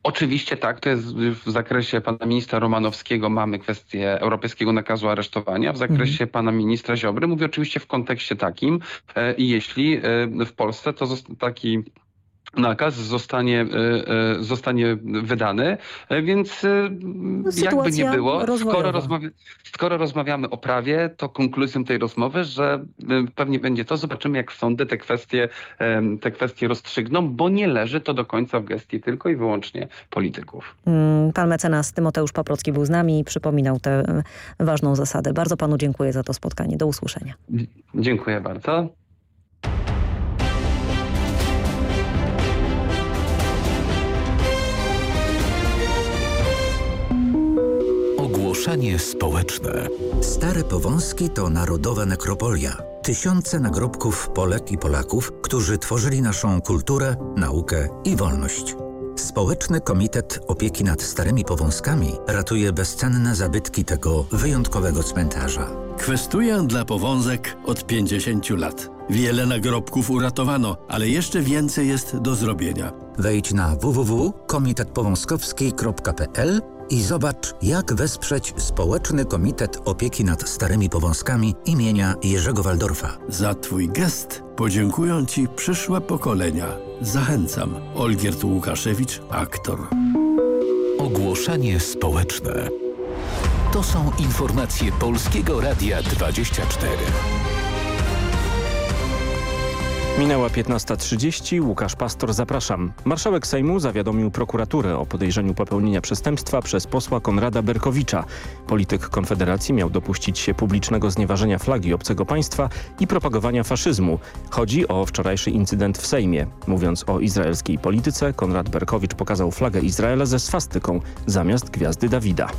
Oczywiście tak, to jest w zakresie pana ministra Romanowskiego mamy kwestię europejskiego nakazu aresztowania. W zakresie mhm. pana ministra Ziobry mówię oczywiście w kontekście takim, i jeśli w Polsce to taki nakaz zostanie, e, e, zostanie wydany, e, więc no, jakby nie było, skoro, rozmawia, skoro, rozmawiamy o prawie, to konkluzją tej rozmowy, że pewnie będzie to, zobaczymy jak sądy te kwestie, te kwestie rozstrzygną, bo nie leży to do końca w gestii tylko i wyłącznie polityków. Mm, pan mecenas Tymoteusz Paprocki był z nami i przypominał tę ważną zasadę. Bardzo panu dziękuję za to spotkanie. Do usłyszenia. Dziękuję bardzo. Ogłoszenie społeczne. Stare Powązki to narodowa nekropolia. Tysiące nagrobków Polek i Polaków, którzy tworzyli naszą kulturę, naukę i wolność. Społeczny Komitet Opieki nad Starymi Powązkami ratuje bezcenne zabytki tego wyjątkowego cmentarza. Kwestuję dla powązek od 50 lat. Wiele nagrobków uratowano, ale jeszcze więcej jest do zrobienia. Wejdź na www.komitetpowązkowski.pl i zobacz, jak wesprzeć Społeczny Komitet Opieki nad Starymi Powązkami imienia Jerzego Waldorfa. Za Twój gest podziękują Ci przyszłe pokolenia. Zachęcam. Olgierd Łukaszewicz, aktor. Ogłoszenie społeczne. To są informacje Polskiego Radia 24. Minęła 15.30. Łukasz Pastor, zapraszam. Marszałek Sejmu zawiadomił prokuraturę o podejrzeniu popełnienia przestępstwa przez posła Konrada Berkowicza. Polityk Konfederacji miał dopuścić się publicznego znieważenia flagi obcego państwa i propagowania faszyzmu. Chodzi o wczorajszy incydent w Sejmie. Mówiąc o izraelskiej polityce, Konrad Berkowicz pokazał flagę Izraela ze swastyką zamiast gwiazdy Dawida.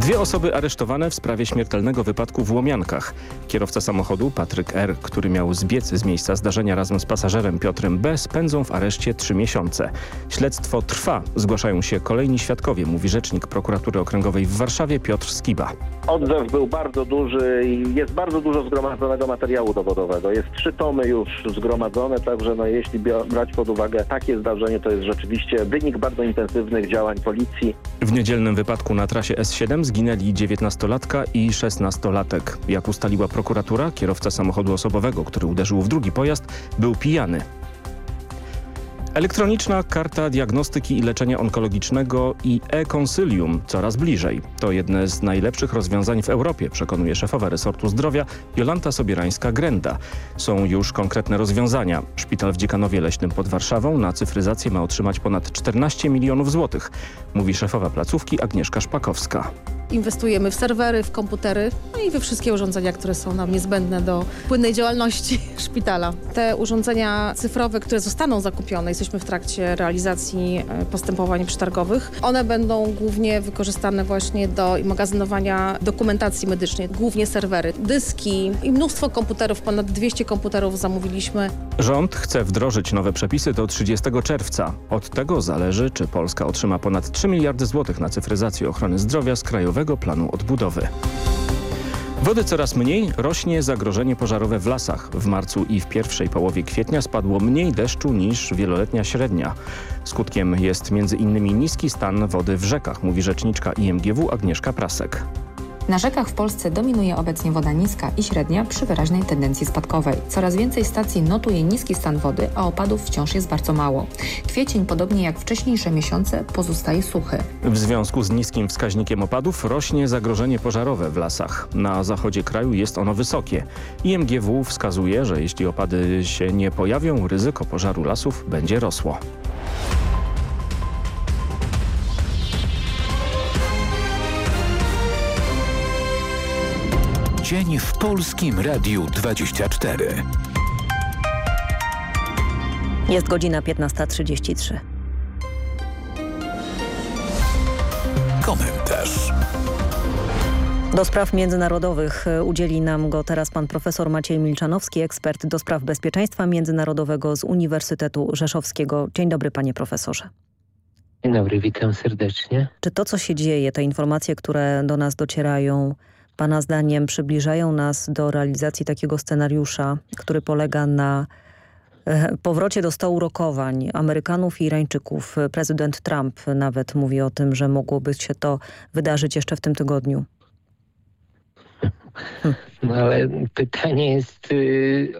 Dwie osoby aresztowane w sprawie śmiertelnego wypadku w Łomiankach. Kierowca samochodu Patryk R., który miał zbiec z miejsca zdarzenia razem z pasażerem Piotrem B. spędzą w areszcie trzy miesiące. Śledztwo trwa. Zgłaszają się kolejni świadkowie, mówi rzecznik prokuratury okręgowej w Warszawie Piotr Skiba. Odzew był bardzo duży i jest bardzo dużo zgromadzonego materiału dowodowego. Jest trzy tomy już zgromadzone, także no, jeśli brać pod uwagę takie zdarzenie, to jest rzeczywiście wynik bardzo intensywnych działań policji. W niedzielnym wypadku na trasie S7 zginęli 19-latka i 16-latek. Jak ustaliła prokuratura, kierowca samochodu osobowego, który uderzył w drugi pojazd, był pijany. Elektroniczna karta diagnostyki i leczenia onkologicznego i e-konsylium coraz bliżej. To jedne z najlepszych rozwiązań w Europie, przekonuje szefowa resortu zdrowia Jolanta Sobierańska-Grenda. Są już konkretne rozwiązania. Szpital w Dziekanowie Leśnym pod Warszawą na cyfryzację ma otrzymać ponad 14 milionów złotych, mówi szefowa placówki Agnieszka Szpakowska. Inwestujemy w serwery, w komputery no i we wszystkie urządzenia, które są nam niezbędne do płynnej działalności szpitala. Te urządzenia cyfrowe, które zostaną zakupione, jesteśmy w trakcie realizacji e, postępowań przetargowych, one będą głównie wykorzystane właśnie do magazynowania dokumentacji medycznej, głównie serwery, dyski i mnóstwo komputerów, ponad 200 komputerów zamówiliśmy. Rząd chce wdrożyć nowe przepisy do 30 czerwca. Od tego zależy, czy Polska otrzyma ponad 3 miliardy złotych na cyfryzację ochrony zdrowia z Krajowego Planu Odbudowy. Wody coraz mniej, rośnie zagrożenie pożarowe w lasach. W marcu i w pierwszej połowie kwietnia spadło mniej deszczu niż wieloletnia średnia. Skutkiem jest m.in. niski stan wody w rzekach, mówi rzeczniczka IMGW Agnieszka Prasek. Na rzekach w Polsce dominuje obecnie woda niska i średnia przy wyraźnej tendencji spadkowej. Coraz więcej stacji notuje niski stan wody, a opadów wciąż jest bardzo mało. Kwiecień, podobnie jak wcześniejsze miesiące, pozostaje suchy. W związku z niskim wskaźnikiem opadów rośnie zagrożenie pożarowe w lasach. Na zachodzie kraju jest ono wysokie. IMGW wskazuje, że jeśli opady się nie pojawią, ryzyko pożaru lasów będzie rosło. Dzień w Polskim Radiu 24. Jest godzina 15.33. Komentarz. Do spraw międzynarodowych udzieli nam go teraz pan profesor Maciej Milczanowski, ekspert do spraw bezpieczeństwa międzynarodowego z Uniwersytetu Rzeszowskiego. Dzień dobry panie profesorze. Dzień dobry, witam serdecznie. Czy to, co się dzieje, te informacje, które do nas docierają, Pana zdaniem przybliżają nas do realizacji takiego scenariusza, który polega na e, powrocie do stołu rokowań Amerykanów i Irańczyków. Prezydent Trump nawet mówi o tym, że mogłoby się to wydarzyć jeszcze w tym tygodniu. No ale pytanie jest, y,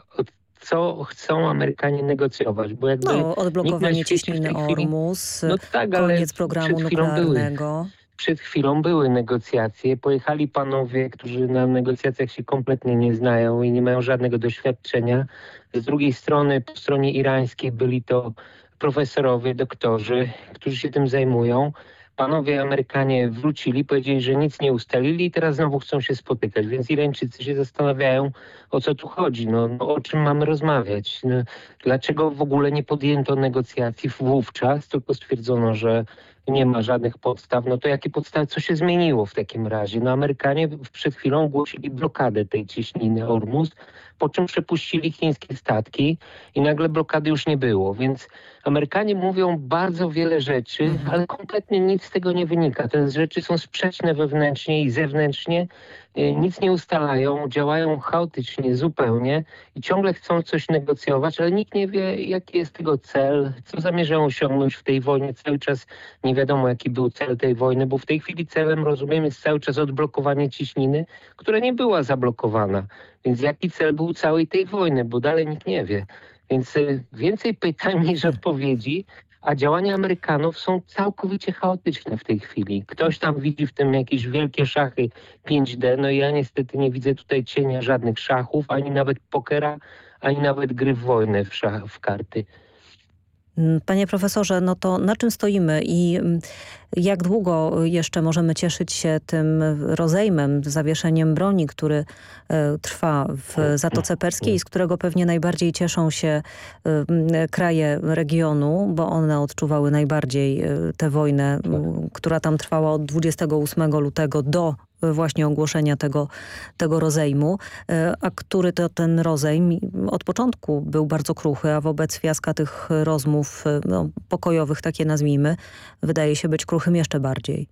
co chcą Amerykanie negocjować? Bo jakby no, odblokowanie cieśniny Ormus, no tak, koniec programu nuklearnego. Były przed chwilą były negocjacje. Pojechali panowie, którzy na negocjacjach się kompletnie nie znają i nie mają żadnego doświadczenia. Z drugiej strony, po stronie irańskiej byli to profesorowie, doktorzy, którzy się tym zajmują. Panowie Amerykanie wrócili, powiedzieli, że nic nie ustalili i teraz znowu chcą się spotykać, więc Irańczycy się zastanawiają, o co tu chodzi, no, no o czym mamy rozmawiać. No, dlaczego w ogóle nie podjęto negocjacji wówczas, tylko stwierdzono, że nie ma żadnych podstaw, no to jakie podstawy, co się zmieniło w takim razie? No Amerykanie przed chwilą ogłosili blokadę tej cieśniny Ormus, po czym przepuścili chińskie statki i nagle blokady już nie było, więc Amerykanie mówią bardzo wiele rzeczy, ale kompletnie nic z tego nie wynika. Te rzeczy są sprzeczne wewnętrznie i zewnętrznie, nic nie ustalają, działają chaotycznie zupełnie i ciągle chcą coś negocjować, ale nikt nie wie, jaki jest tego cel, co zamierzają osiągnąć w tej wojnie. Cały czas nie wiadomo, jaki był cel tej wojny, bo w tej chwili celem, rozumiem, jest cały czas odblokowanie ciśniny, która nie była zablokowana. Więc jaki cel był całej tej wojny, bo dalej nikt nie wie. Więc więcej pytań niż odpowiedzi, a działania Amerykanów są całkowicie chaotyczne w tej chwili. Ktoś tam widzi w tym jakieś wielkie szachy 5D, no ja niestety nie widzę tutaj cienia żadnych szachów, ani nawet pokera, ani nawet gry w wojnę w, szach, w karty. Panie profesorze, no to na czym stoimy i jak długo jeszcze możemy cieszyć się tym rozejmem, zawieszeniem broni, który e, trwa w Zatoce Perskiej, z którego pewnie najbardziej cieszą się e, kraje regionu, bo one odczuwały najbardziej e, tę wojnę, która tam trwała od 28 lutego do właśnie ogłoszenia tego, tego rozejmu, a który to ten rozejm od początku był bardzo kruchy, a wobec fiaska tych rozmów no, pokojowych, takie nazwijmy, wydaje się być kruchym jeszcze bardziej.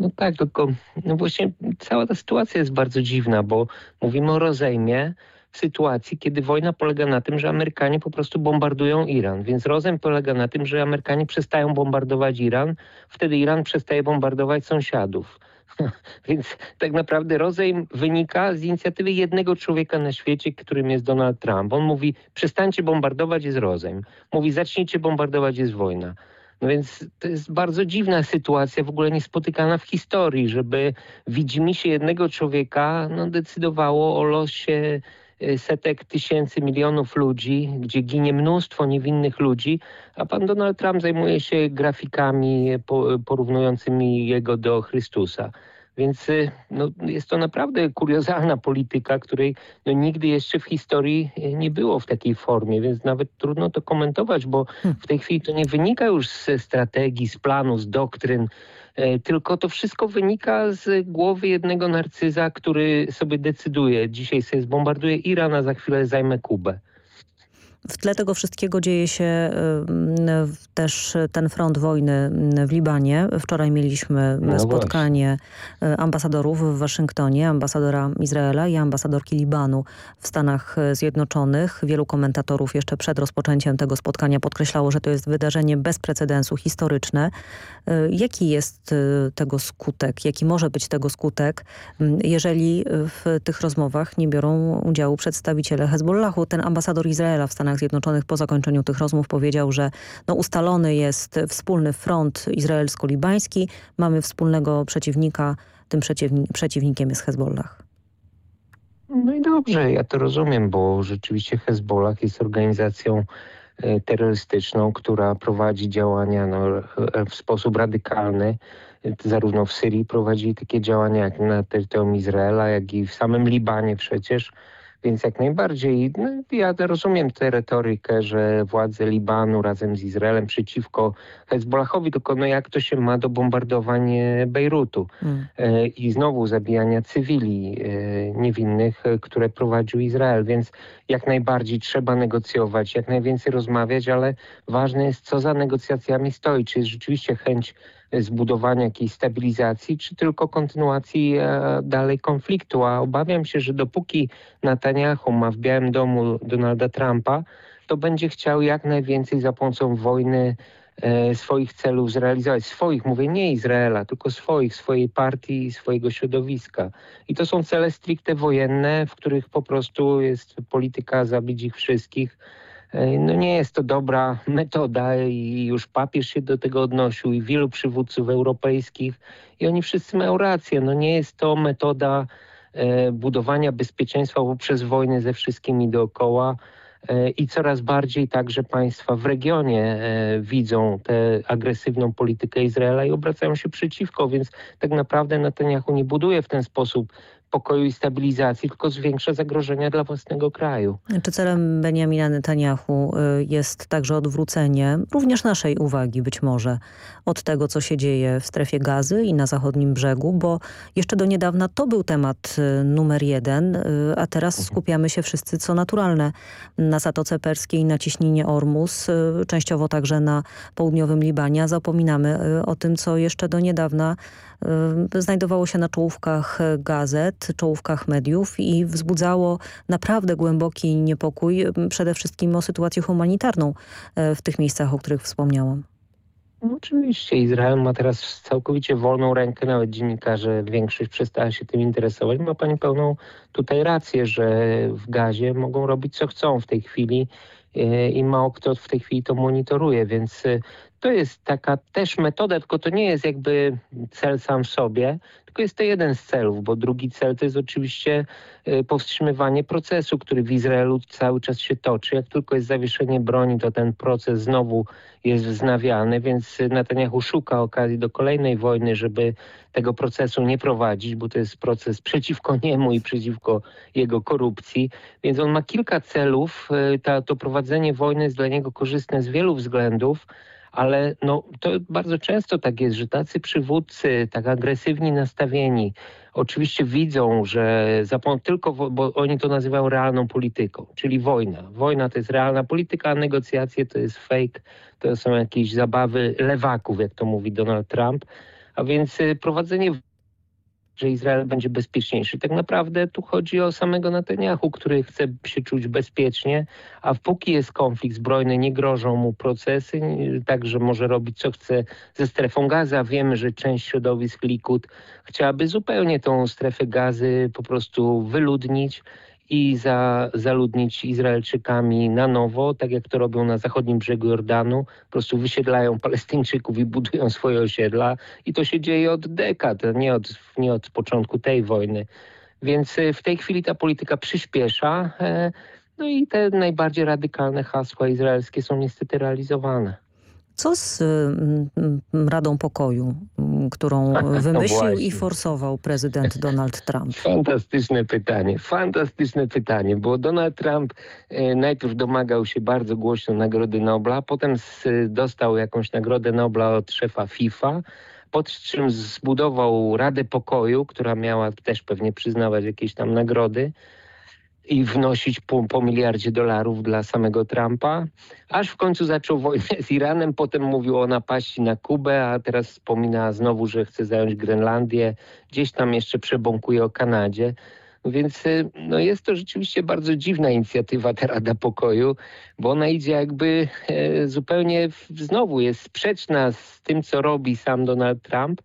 No tak, tylko no właśnie cała ta sytuacja jest bardzo dziwna, bo mówimy o rozejmie w sytuacji, kiedy wojna polega na tym, że Amerykanie po prostu bombardują Iran. Więc rozejm polega na tym, że Amerykanie przestają bombardować Iran, wtedy Iran przestaje bombardować sąsiadów. Więc tak naprawdę rozejm wynika z inicjatywy jednego człowieka na świecie, którym jest Donald Trump. On mówi, przestańcie bombardować, jest rozejm. Mówi, zacznijcie bombardować, jest wojna. No więc to jest bardzo dziwna sytuacja, w ogóle niespotykana w historii, żeby widzimisię jednego człowieka no, decydowało o losie setek tysięcy, milionów ludzi, gdzie ginie mnóstwo niewinnych ludzi, a pan Donald Trump zajmuje się grafikami porównującymi jego do Chrystusa. Więc y, no, jest to naprawdę kuriozalna polityka, której no, nigdy jeszcze w historii y, nie było w takiej formie, więc nawet trudno to komentować, bo hmm. w tej chwili to nie wynika już ze strategii, z planu, z doktryn, y, tylko to wszystko wynika z głowy jednego narcyza, który sobie decyduje. Dzisiaj sobie zbombarduje Iran, a za chwilę zajmę Kubę. W tle tego wszystkiego dzieje się też ten front wojny w Libanie. Wczoraj mieliśmy no spotkanie właśnie. ambasadorów w Waszyngtonie, ambasadora Izraela i ambasadorki Libanu w Stanach Zjednoczonych. Wielu komentatorów jeszcze przed rozpoczęciem tego spotkania podkreślało, że to jest wydarzenie bez precedensu, historyczne. Jaki jest tego skutek? Jaki może być tego skutek, jeżeli w tych rozmowach nie biorą udziału przedstawiciele Hezbollahu? Ten ambasador Izraela w Stanach Stanach Zjednoczonych po zakończeniu tych rozmów powiedział, że no, ustalony jest wspólny front izraelsko-libański, mamy wspólnego przeciwnika, tym przeciwnikiem jest Hezbollah. No i dobrze, ja to rozumiem, bo rzeczywiście Hezbollah jest organizacją e, terrorystyczną, która prowadzi działania no, e, w sposób radykalny. Zarówno w Syrii prowadzi takie działania jak na terytorium Izraela, jak i w samym Libanie przecież. Więc jak najbardziej, no, ja rozumiem tę retorykę, że władze Libanu razem z Izraelem przeciwko Hezbollahowi, tylko no jak to się ma do bombardowań Bejrutu mm. e, i znowu zabijania cywili e, niewinnych, e, które prowadził Izrael. Więc jak najbardziej trzeba negocjować, jak najwięcej rozmawiać, ale ważne jest, co za negocjacjami stoi. Czy jest rzeczywiście chęć zbudowania jakiejś stabilizacji, czy tylko kontynuacji e, dalej konfliktu. A obawiam się, że dopóki Netanyahu ma w Białym Domu Donalda Trumpa, to będzie chciał jak najwięcej za pomocą wojny e, swoich celów zrealizować. Swoich, mówię nie Izraela, tylko swoich, swojej partii, swojego środowiska. I to są cele stricte wojenne, w których po prostu jest polityka zabić ich wszystkich, no nie jest to dobra metoda i już papież się do tego odnosił i wielu przywódców europejskich i oni wszyscy mają rację. No nie jest to metoda e, budowania bezpieczeństwa poprzez wojnę ze wszystkimi dookoła e, i coraz bardziej także państwa w regionie e, widzą tę agresywną politykę Izraela i obracają się przeciwko, więc tak naprawdę Netanyahu nie buduje w ten sposób pokoju i stabilizacji, tylko zwiększa zagrożenia dla własnego kraju. Czy celem Benjamina Netanyahu y, jest także odwrócenie również naszej uwagi być może od tego, co się dzieje w strefie gazy i na zachodnim brzegu, bo jeszcze do niedawna to był temat y, numer jeden, y, a teraz skupiamy się wszyscy, co naturalne, na Zatoce Perskiej, na ciśnienie Ormus, częściowo także na południowym Libanie, zapominamy o tym, co jeszcze do niedawna znajdowało się na czołówkach gazet, czołówkach mediów i wzbudzało naprawdę głęboki niepokój, przede wszystkim o sytuację humanitarną w tych miejscach, o których wspomniałam. No, oczywiście Izrael ma teraz całkowicie wolną rękę, nawet dziennikarze, większość przestała się tym interesować. Ma pani pełną tutaj rację, że w gazie mogą robić co chcą w tej chwili i mało kto w tej chwili to monitoruje, więc to jest taka też metoda, tylko to nie jest jakby cel sam w sobie, tylko jest to jeden z celów, bo drugi cel to jest oczywiście powstrzymywanie procesu, który w Izraelu cały czas się toczy. Jak tylko jest zawieszenie broni, to ten proces znowu jest wznawiany, więc Netanyahu szuka okazji do kolejnej wojny, żeby tego procesu nie prowadzić, bo to jest proces przeciwko niemu i przeciwko jego korupcji. Więc on ma kilka celów. Ta, to prowadzenie wojny jest dla niego korzystne z wielu względów, ale no, to bardzo często tak jest, że tacy przywódcy, tak agresywni nastawieni, oczywiście widzą, że tylko, bo oni to nazywają realną polityką, czyli wojna. Wojna to jest realna polityka, a negocjacje to jest fake, to są jakieś zabawy lewaków, jak to mówi Donald Trump. A więc prowadzenie że Izrael będzie bezpieczniejszy. Tak naprawdę tu chodzi o samego Netanyahu, który chce się czuć bezpiecznie, a póki jest konflikt zbrojny, nie grożą mu procesy, także może robić co chce ze strefą gazy, a wiemy, że część środowisk Likud chciałaby zupełnie tą strefę gazy po prostu wyludnić i za, zaludnić Izraelczykami na nowo, tak jak to robią na zachodnim brzegu Jordanu. Po prostu wysiedlają Palestyńczyków i budują swoje osiedla i to się dzieje od dekad, nie od, nie od początku tej wojny. Więc w tej chwili ta polityka przyspiesza, no i te najbardziej radykalne hasła izraelskie są niestety realizowane. Co z Radą Pokoju, którą wymyślił no i forsował prezydent Donald Trump? Fantastyczne pytanie, fantastyczne pytanie, bo Donald Trump najpierw domagał się bardzo głośno Nagrody Nobla, potem dostał jakąś Nagrodę Nobla od szefa FIFA, po czym zbudował Radę Pokoju, która miała też pewnie przyznawać jakieś tam nagrody i wnosić po, po, miliardzie dolarów dla samego Trumpa, aż w końcu zaczął wojnę z Iranem, potem mówił o napaści na Kubę, a teraz wspomina znowu, że chce zająć Grenlandię, gdzieś tam jeszcze przebąkuje o Kanadzie. Więc no jest to rzeczywiście bardzo dziwna inicjatywa, ta Rada Pokoju, bo ona idzie jakby e, zupełnie w, znowu jest sprzeczna z tym, co robi sam Donald Trump,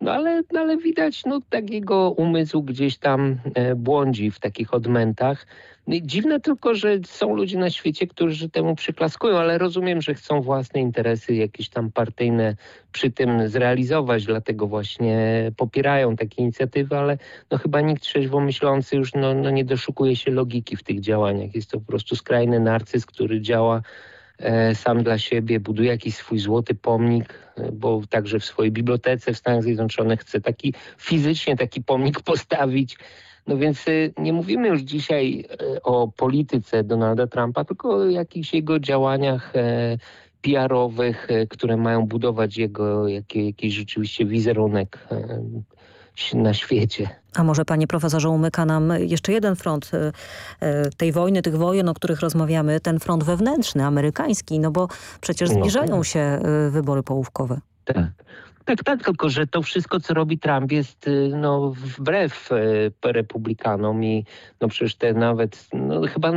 no ale, no ale widać, no takiego umysł gdzieś tam e, błądzi w takich odmętach. No dziwne tylko, że są ludzie na świecie, którzy temu przyklaskują, ale rozumiem, że chcą własne interesy jakieś tam partyjne przy tym zrealizować, dlatego właśnie popierają takie inicjatywy, ale no chyba nikt trzeźwo myślący już no, no nie doszukuje się logiki w tych działaniach. Jest to po prostu skrajny narcyz, który działa sam dla siebie, buduje jakiś swój złoty pomnik, bo także w swojej bibliotece w Stanach Zjednoczonych chce taki fizycznie taki pomnik postawić. No więc nie mówimy już dzisiaj o polityce Donalda Trumpa, tylko o jakichś jego działaniach PR-owych, które mają budować jego jakiś rzeczywiście wizerunek na świecie. A może panie profesorze umyka nam jeszcze jeden front tej wojny, tych wojen, o których rozmawiamy, ten front wewnętrzny, amerykański, no bo przecież zbliżają się wybory połówkowe. Tak. Tak, tak, tylko że to wszystko, co robi Trump jest no, wbrew e, republikanom i no przecież te nawet, no chyba,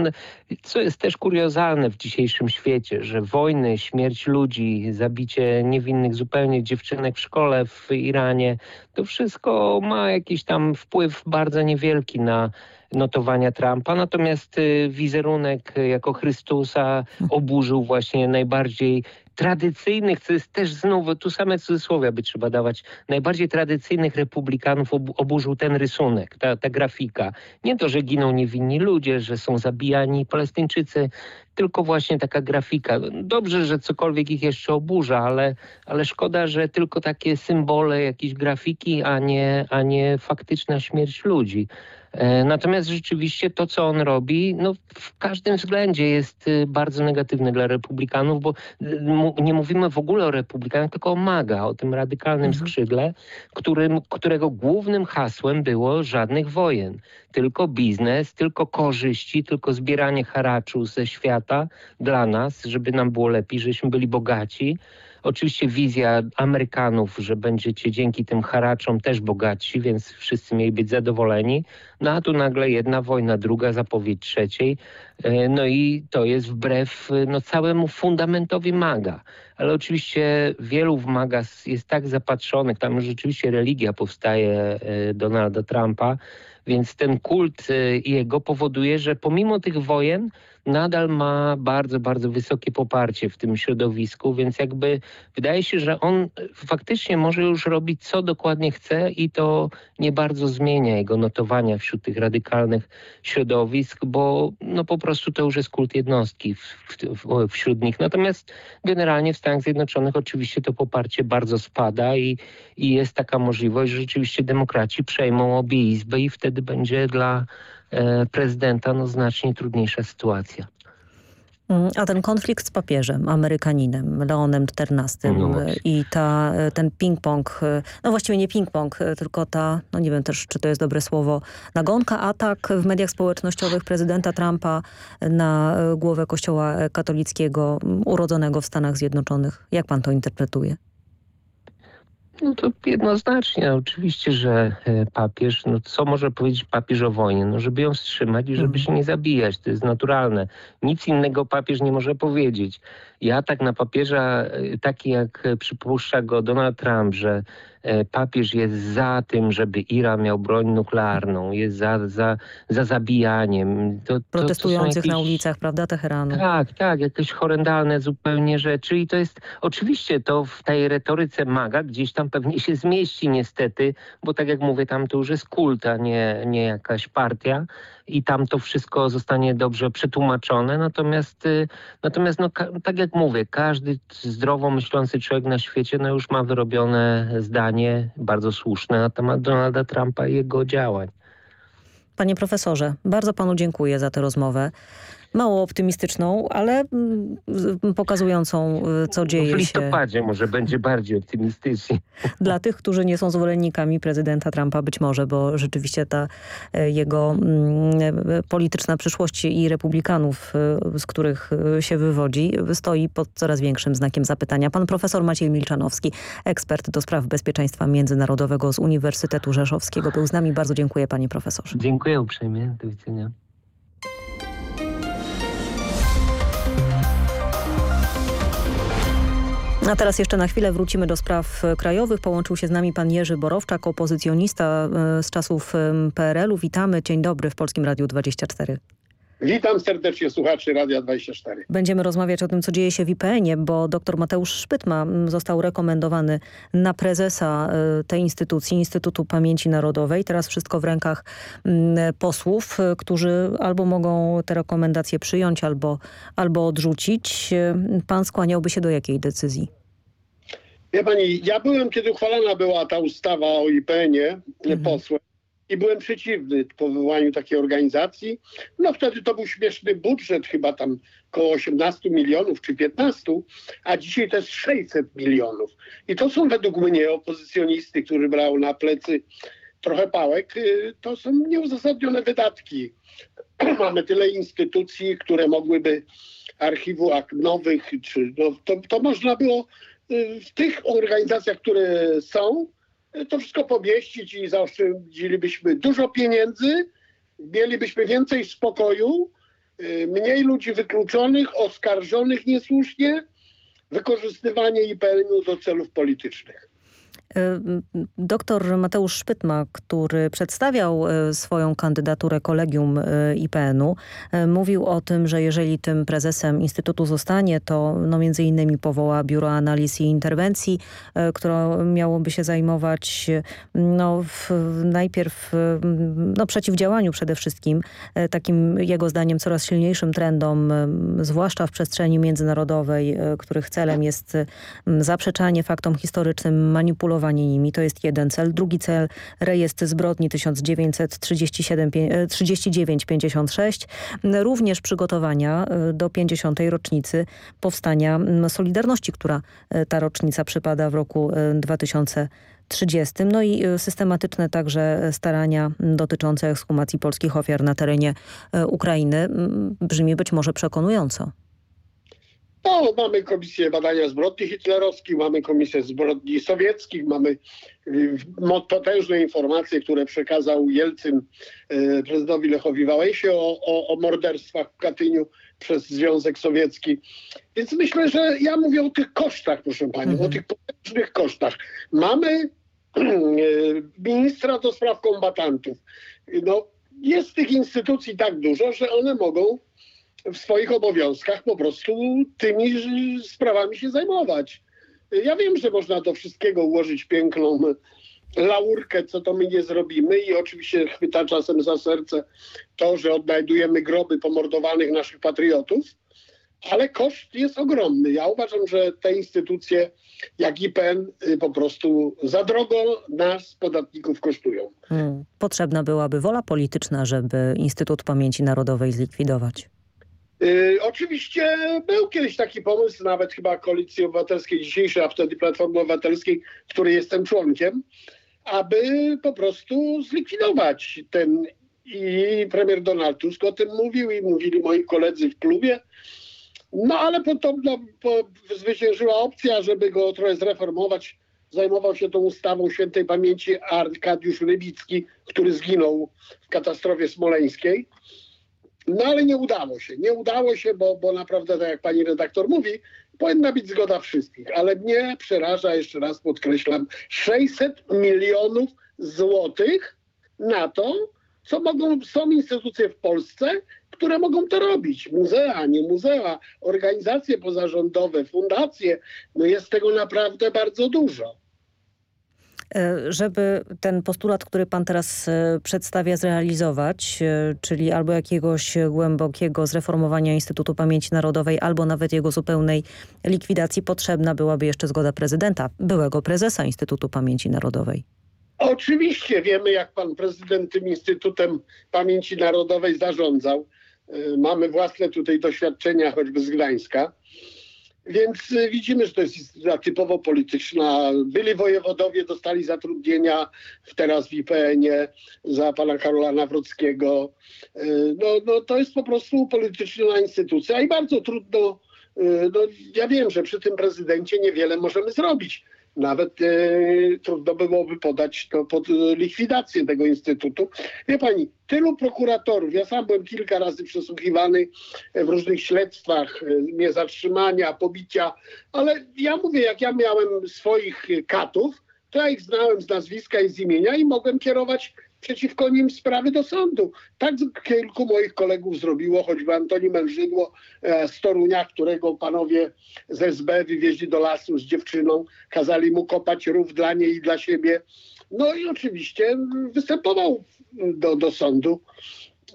co jest też kuriozalne w dzisiejszym świecie, że wojny, śmierć ludzi, zabicie niewinnych zupełnie dziewczynek w szkole w Iranie, to wszystko ma jakiś tam wpływ bardzo niewielki na notowania Trumpa, natomiast y, wizerunek jako Chrystusa oburzył właśnie najbardziej tradycyjnych, co jest też znowu, tu same cudzysłowia by trzeba dawać, najbardziej tradycyjnych republikanów ob, oburzył ten rysunek, ta, ta grafika. Nie to, że giną niewinni ludzie, że są zabijani Palestyńczycy, tylko właśnie taka grafika. Dobrze, że cokolwiek ich jeszcze oburza, ale, ale szkoda, że tylko takie symbole, jakieś grafiki, a nie, a nie faktyczna śmierć ludzi. E, natomiast rzeczywiście to, co on robi, no w każdym względzie jest y, bardzo negatywne dla republikanów, bo y, nie mówimy w ogóle o republikanach, tylko o MAGA, o tym radykalnym mhm. skrzydle, którym, którego głównym hasłem było żadnych wojen. Tylko biznes, tylko korzyści, tylko zbieranie haraczu ze świata dla nas, żeby nam było lepiej, żebyśmy byli bogaci. Oczywiście wizja Amerykanów, że będziecie dzięki tym haraczom też bogatsi, więc wszyscy mieli być zadowoleni. No a tu nagle jedna wojna, druga, zapowiedź trzeciej. E, no i to jest wbrew no, całemu fundamentowi MAGA. Ale oczywiście wielu w MAGA jest tak zapatrzonych, tam rzeczywiście religia powstaje e, Donalda Trumpa, więc ten kult e, jego powoduje, że pomimo tych wojen nadal ma bardzo, bardzo wysokie poparcie w tym środowisku, więc jakby wydaje się, że on faktycznie może już robić co dokładnie chce i to nie bardzo zmienia jego notowania wśród tych radykalnych środowisk, bo no po prostu to już jest kult jednostki w, w, wśród nich. Natomiast generalnie w Stanach Zjednoczonych oczywiście to poparcie bardzo spada i, i jest taka możliwość, że rzeczywiście demokraci przejmą obie izby i wtedy będzie dla E, prezydenta no, znacznie trudniejsza sytuacja. Mm, a ten konflikt z papieżem, Amerykaninem, Leonem XIV no e, i ta, e, ten ping-pong, no właściwie nie ping-pong, tylko ta, no nie wiem też, czy to jest dobre słowo, nagonka, atak w mediach społecznościowych prezydenta Trumpa na głowę kościoła katolickiego urodzonego w Stanach Zjednoczonych. Jak pan to interpretuje? No to jednoznacznie, oczywiście, że e, papież, no co może powiedzieć papież o wojnie? No żeby ją wstrzymać i żeby mhm. się nie zabijać, to jest naturalne. Nic innego papież nie może powiedzieć. I atak na papieża, e, taki jak przypuszcza go Donald Trump, że E, papież jest za tym, żeby Iran miał broń nuklearną, jest za, za, za zabijaniem. To, Protestujących to jakieś... na ulicach, prawda, Teheranu. Tak, tak, jakieś horrendalne zupełnie rzeczy i to jest, oczywiście to w tej retoryce maga gdzieś tam pewnie się zmieści niestety, bo tak jak mówię, tam to już jest kult, a nie, nie jakaś partia i tam to wszystko zostanie dobrze przetłumaczone. Natomiast, y, natomiast no, tak jak mówię, każdy zdrowo myślący człowiek na świecie no, już ma wyrobione zdanie bardzo słuszne na temat Donalda Trumpa i jego działań. Panie profesorze, bardzo panu dziękuję za tę rozmowę mało optymistyczną, ale mm, pokazującą, y, co dzieje się. W listopadzie się. może będzie bardziej optymistycznie. Dla tych, którzy nie są zwolennikami prezydenta Trumpa być może, bo rzeczywiście ta e, jego mm, e, polityczna przyszłość i republikanów, e, z których się wywodzi, stoi pod coraz większym znakiem zapytania. Pan profesor Maciej Milczanowski, ekspert do spraw bezpieczeństwa międzynarodowego z Uniwersytetu Rzeszowskiego był z nami. Bardzo dziękuję panie profesorze. Dziękuję uprzejmie. Do widzenia. A teraz jeszcze na chwilę wrócimy do spraw krajowych. Połączył się z nami pan Jerzy Borowczak, opozycjonista e, z czasów PRL-u. Witamy. Dzień dobry w Polskim Radiu 24. Witam serdecznie słuchaczy Radia 24. Będziemy rozmawiać o tym, co dzieje się w IPN-ie, bo dr Mateusz Szpytma został rekomendowany na prezesa e, tej instytucji, Instytutu Pamięci Narodowej. Teraz wszystko w rękach posłów, e, którzy albo mogą te rekomendacje przyjąć, albo, albo odrzucić. Pan skłaniałby się do jakiej decyzji? Wie pani, ja byłem, kiedy uchwalana była ta ustawa o IPN-ie mhm. posłem i byłem przeciwny powołaniu takiej organizacji. No wtedy to był śmieszny budżet, chyba tam około 18 milionów czy 15, a dzisiaj to jest 600 milionów. I to są według mnie opozycjonisty, którzy brał na plecy trochę pałek, y, to są nieuzasadnione wydatki. Mamy tyle instytucji, które mogłyby archiwów nowych, czy no, to, to można było w tych organizacjach, które są, to wszystko pomieścić i zaoszczędzilibyśmy dużo pieniędzy, mielibyśmy więcej spokoju, y, mniej ludzi wykluczonych, oskarżonych niesłusznie, wykorzystywanie IPN-u do celów politycznych. Doktor Mateusz Szpytma, który przedstawiał swoją kandydaturę kolegium IPN-u, mówił o tym, że jeżeli tym prezesem Instytutu zostanie, to no między innymi powoła Biuro Analiz i Interwencji, które miałoby się zajmować no, w, najpierw no, przeciwdziałaniu przede wszystkim takim jego zdaniem coraz silniejszym trendom, zwłaszcza w przestrzeni międzynarodowej, których celem jest zaprzeczanie faktom historycznym, manipulowanie nimi. To jest jeden cel. Drugi cel rejestr zbrodni 1939-56. Również przygotowania do 50. rocznicy powstania Solidarności, która ta rocznica przypada w roku 2030. No i systematyczne także starania dotyczące ekshumacji polskich ofiar na terenie Ukrainy. Brzmi być może przekonująco. No, mamy Komisję Badania Zbrodni Hitlerowskich, mamy Komisję Zbrodni Sowieckich, mamy y, potężne informacje, które przekazał Jelcyn y, prezydentowi Lechowi Wałęsie o, o, o morderstwach w Katyniu przez Związek Sowiecki. Więc myślę, że ja mówię o tych kosztach, proszę Pani, mhm. o tych potężnych kosztach. Mamy y, ministra do spraw kombatantów. No, jest tych instytucji tak dużo, że one mogą w swoich obowiązkach po prostu tymi sprawami się zajmować. Ja wiem, że można do wszystkiego ułożyć piękną laurkę, co to my nie zrobimy i oczywiście chwyta czasem za serce to, że odnajdujemy groby pomordowanych naszych patriotów, ale koszt jest ogromny. Ja uważam, że te instytucje jak IPN y, po prostu za drogo nas, podatników, kosztują. Hmm. Potrzebna byłaby wola polityczna, żeby Instytut Pamięci Narodowej zlikwidować. Yy, oczywiście był kiedyś taki pomysł, nawet chyba Koalicji Obywatelskiej dzisiejszej, a wtedy Platformy Obywatelskiej, której jestem członkiem, aby po prostu zlikwidować ten i premier Donald Tusk o tym mówił i mówili moi koledzy w klubie. No ale podobno po, zwyciężyła opcja, żeby go trochę zreformować. Zajmował się tą ustawą świętej pamięci Arkadiusz Lewicki, który zginął w katastrofie smoleńskiej. No ale nie udało się. Nie udało się, bo, bo naprawdę, tak jak pani redaktor mówi, powinna być zgoda wszystkich. Ale mnie przeraża, jeszcze raz podkreślam, 600 milionów złotych na to, co mogą, są instytucje w Polsce, które mogą to robić. Muzea, nie muzea, organizacje pozarządowe, fundacje. No jest tego naprawdę bardzo dużo. E, żeby ten postulat, który pan teraz e, przedstawia, zrealizować, e, czyli albo jakiegoś głębokiego zreformowania Instytutu Pamięci Narodowej, albo nawet jego zupełnej likwidacji, potrzebna byłaby jeszcze zgoda prezydenta, byłego prezesa Instytutu Pamięci Narodowej. Oczywiście wiemy, jak pan prezydent tym Instytutem Pamięci Narodowej zarządzał. Mamy własne tutaj doświadczenia, choćby z Gdańska. Więc y, widzimy, że to jest instytucja typowo polityczna. Byli wojewodowie, dostali zatrudnienia teraz w IPN-ie za pana Karola Nawrockiego. Y, no, no, to jest po prostu polityczna instytucja i bardzo trudno, y, no, ja wiem, że przy tym prezydencie niewiele możemy zrobić. Nawet e, trudno byłoby podać to pod likwidację tego instytutu. Wie pani, tylu prokuratorów, ja sam byłem kilka razy przesłuchiwany w różnych śledztwach, e, mnie zatrzymania, pobicia, ale ja mówię, jak ja miałem swoich katów, to ja ich znałem z nazwiska i z imienia i mogłem kierować przeciwko nim sprawy do sądu. Tak kilku moich kolegów zrobiło, choćby Antoni Mężydło e, z Torunia, którego panowie z SB wywieźli do lasu z dziewczyną, kazali mu kopać rów dla niej i dla siebie. No i oczywiście występował do, do sądu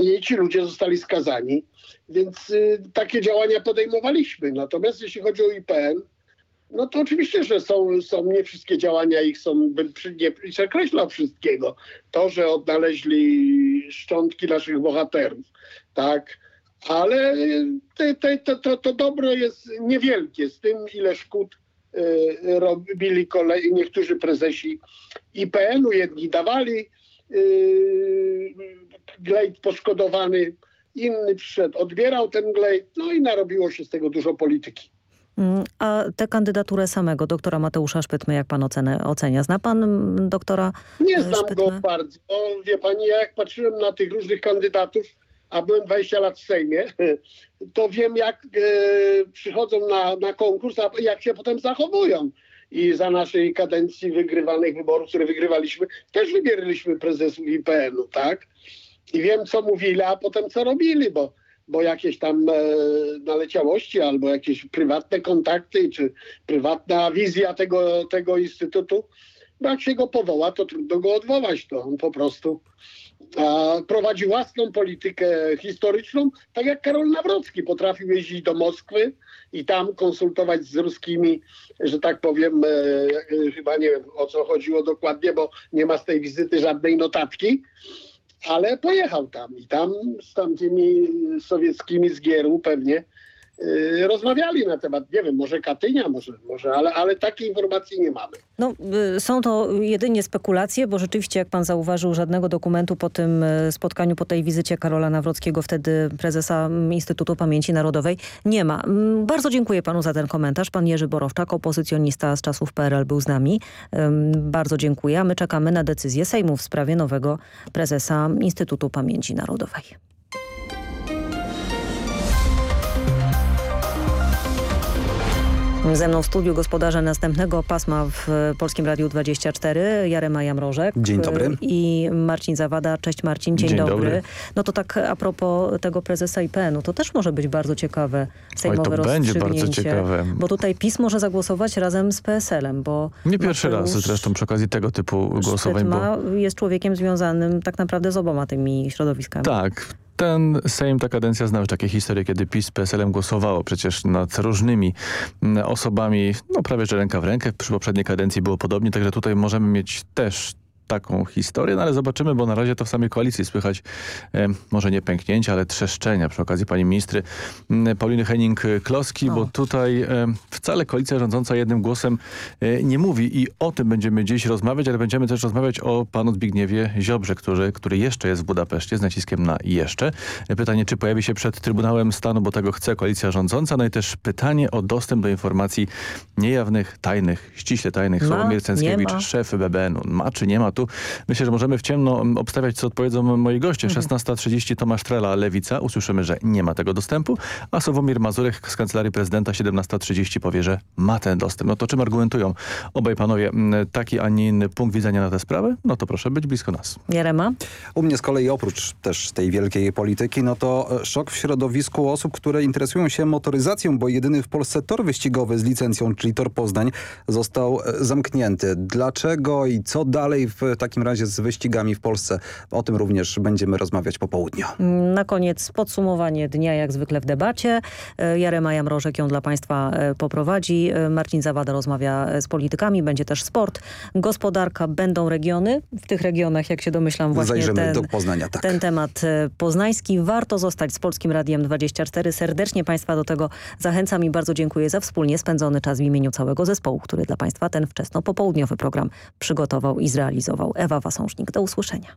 i ci ludzie zostali skazani. Więc y, takie działania podejmowaliśmy. Natomiast jeśli chodzi o IPN, no to oczywiście, że są, są nie wszystkie działania ich są, bym nie przekreślał wszystkiego. To, że odnaleźli szczątki naszych bohaterów, tak, ale te, te, to, to, dobro jest niewielkie z tym, ile szkód y, robili kolej, niektórzy prezesi IPN-u, jedni dawali y, glejt poszkodowany, inny przyszedł, odbierał ten glejt, no i narobiło się z tego dużo polityki. Mm, a tę kandydaturę samego doktora Mateusza Szpytmy, jak pan ocenę, ocenia? Zna pan mm, doktora Nie znam Szpytmy? go bardzo. Wie pani, ja jak patrzyłem na tych różnych kandydatów, a byłem 20 lat w Sejmie, to wiem jak e, przychodzą na, na konkurs, a jak się potem zachowują. i za naszej kadencji wygrywanych wyborów, które wygrywaliśmy, też wybieraliśmy prezesów IPN-u, tak? I wiem, co mówili, a potem co robili, bo, bo jakieś tam e, naleciałości albo jakieś prywatne kontakty, czy prywatna wizja tego, tego instytutu, bo jak się go powoła, to trudno go odwołać. To on po prostu a, prowadzi własną politykę historyczną, tak jak Karol Nawrocki potrafił jeździć do Moskwy i tam konsultować z ruskimi, że tak powiem, e, e, chyba nie wiem o co chodziło dokładnie, bo nie ma z tej wizyty żadnej notatki, ale pojechał tam i tam z tamtymi sowieckimi z Gieru pewnie rozmawiali na temat, nie wiem, może Katynia, może, może ale, ale takiej informacji nie mamy. No, y, są to jedynie spekulacje, bo rzeczywiście, jak pan zauważył, żadnego dokumentu po tym y, spotkaniu, po tej wizycie Karola Nawrockiego, wtedy prezesa Instytutu Pamięci Narodowej, nie ma. Mm, Bardzo dziękuję panu za ten komentarz. Pan Jerzy Borowczak, opozycjonista z czasów PRL, był z nami. Bardzo dziękuję, my czekamy na decyzję Sejmu w sprawie nowego prezesa Instytutu Pamięci Narodowej. Ze mną w studiu gospodarze następnego pasma w Polskim Radiu 24, Jarema Jamrożek. Dzień dobry. I Marcin Zawada. Cześć Marcin, dzień, Dzień dobry. dobry. No to tak a propos tego prezesa IPN-u, to też może być bardzo ciekawe sejmowe to będzie rozstrzygnięcie. bardzo ciekawe. Bo tutaj PiS może zagłosować razem z PSL-em, bo Nie pierwszy raz zresztą przy okazji tego typu głosowań. Bo... Szpytma jest człowiekiem związanym tak naprawdę z oboma tymi środowiskami. Tak. Ten Sejm, ta kadencja zna już takie historie, kiedy PiS z PSL-em głosowało przecież nad różnymi mm, osobami, no prawie że ręka w rękę. Przy poprzedniej kadencji było podobnie, także tutaj możemy mieć też taką historię, no ale zobaczymy, bo na razie to w samej koalicji słychać e, może nie pęknięcia, ale trzeszczenia przy okazji pani ministry Pauliny Henning-Kloski, bo tutaj e, wcale koalicja rządząca jednym głosem e, nie mówi i o tym będziemy dziś rozmawiać, ale będziemy też rozmawiać o panu Zbigniewie Ziobrze, który, który jeszcze jest w Budapeszcie z naciskiem na jeszcze. E, Pytanie, czy pojawi się przed Trybunałem Stanu, bo tego chce koalicja rządząca, no i też pytanie o dostęp do informacji niejawnych, tajnych, ściśle tajnych. Sławomir Cęckiewicz, szef BBN-u. Ma czy nie ma tu? Myślę, że możemy w ciemno mm, obstawiać, co odpowiedzą moi goście. 16.30 Tomasz Trela, Lewica. Usłyszymy, że nie ma tego dostępu, a Sławomir Mazurek z Kancelarii Prezydenta 17.30 powie, że ma ten dostęp. No to czym argumentują obaj panowie mm, taki, a nie inny punkt widzenia na tę sprawę? No to proszę być blisko nas. Jarema? U mnie z kolei oprócz też tej wielkiej polityki, no to e, szok w środowisku osób, które interesują się motoryzacją, bo jedyny w Polsce tor wyścigowy z licencją, czyli tor Poznań, został e, zamknięty. Dlaczego i co dalej w takim razie z wyścigami w Polsce? O tym również będziemy rozmawiać po południu. Na koniec podsumowanie dnia jak zwykle w debacie. E, Jarema Jamrożek ją dla Państwa e, poprowadzi. E, Marcin Zawada rozmawia z politykami. Będzie też sport, gospodarka, będą regiony. W tych regionach, jak się domyślam, właśnie Zajrzymy ten, do Poznania, tak. ten temat poznański. Warto zostać z Polskim Radiem 24. Serdecznie Państwa do tego zachęcam i bardzo dziękuję za wspólnie spędzony czas w imieniu całego zespołu, który dla Państwa ten wczesno-popołudniowy program przygotował i zrealizował. Ewa Wasążnik, do usłyszenia.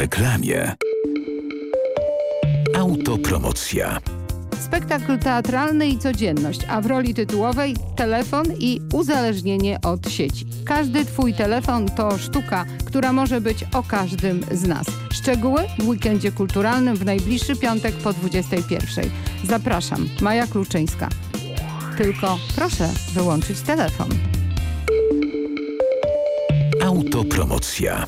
reklamie. Autopromocja. Spektakl teatralny i codzienność, a w roli tytułowej telefon i uzależnienie od sieci. Każdy Twój telefon to sztuka, która może być o każdym z nas. Szczegóły w weekendzie kulturalnym w najbliższy piątek po 21. Zapraszam, Maja Kluczyńska. Tylko proszę wyłączyć telefon. Autopromocja.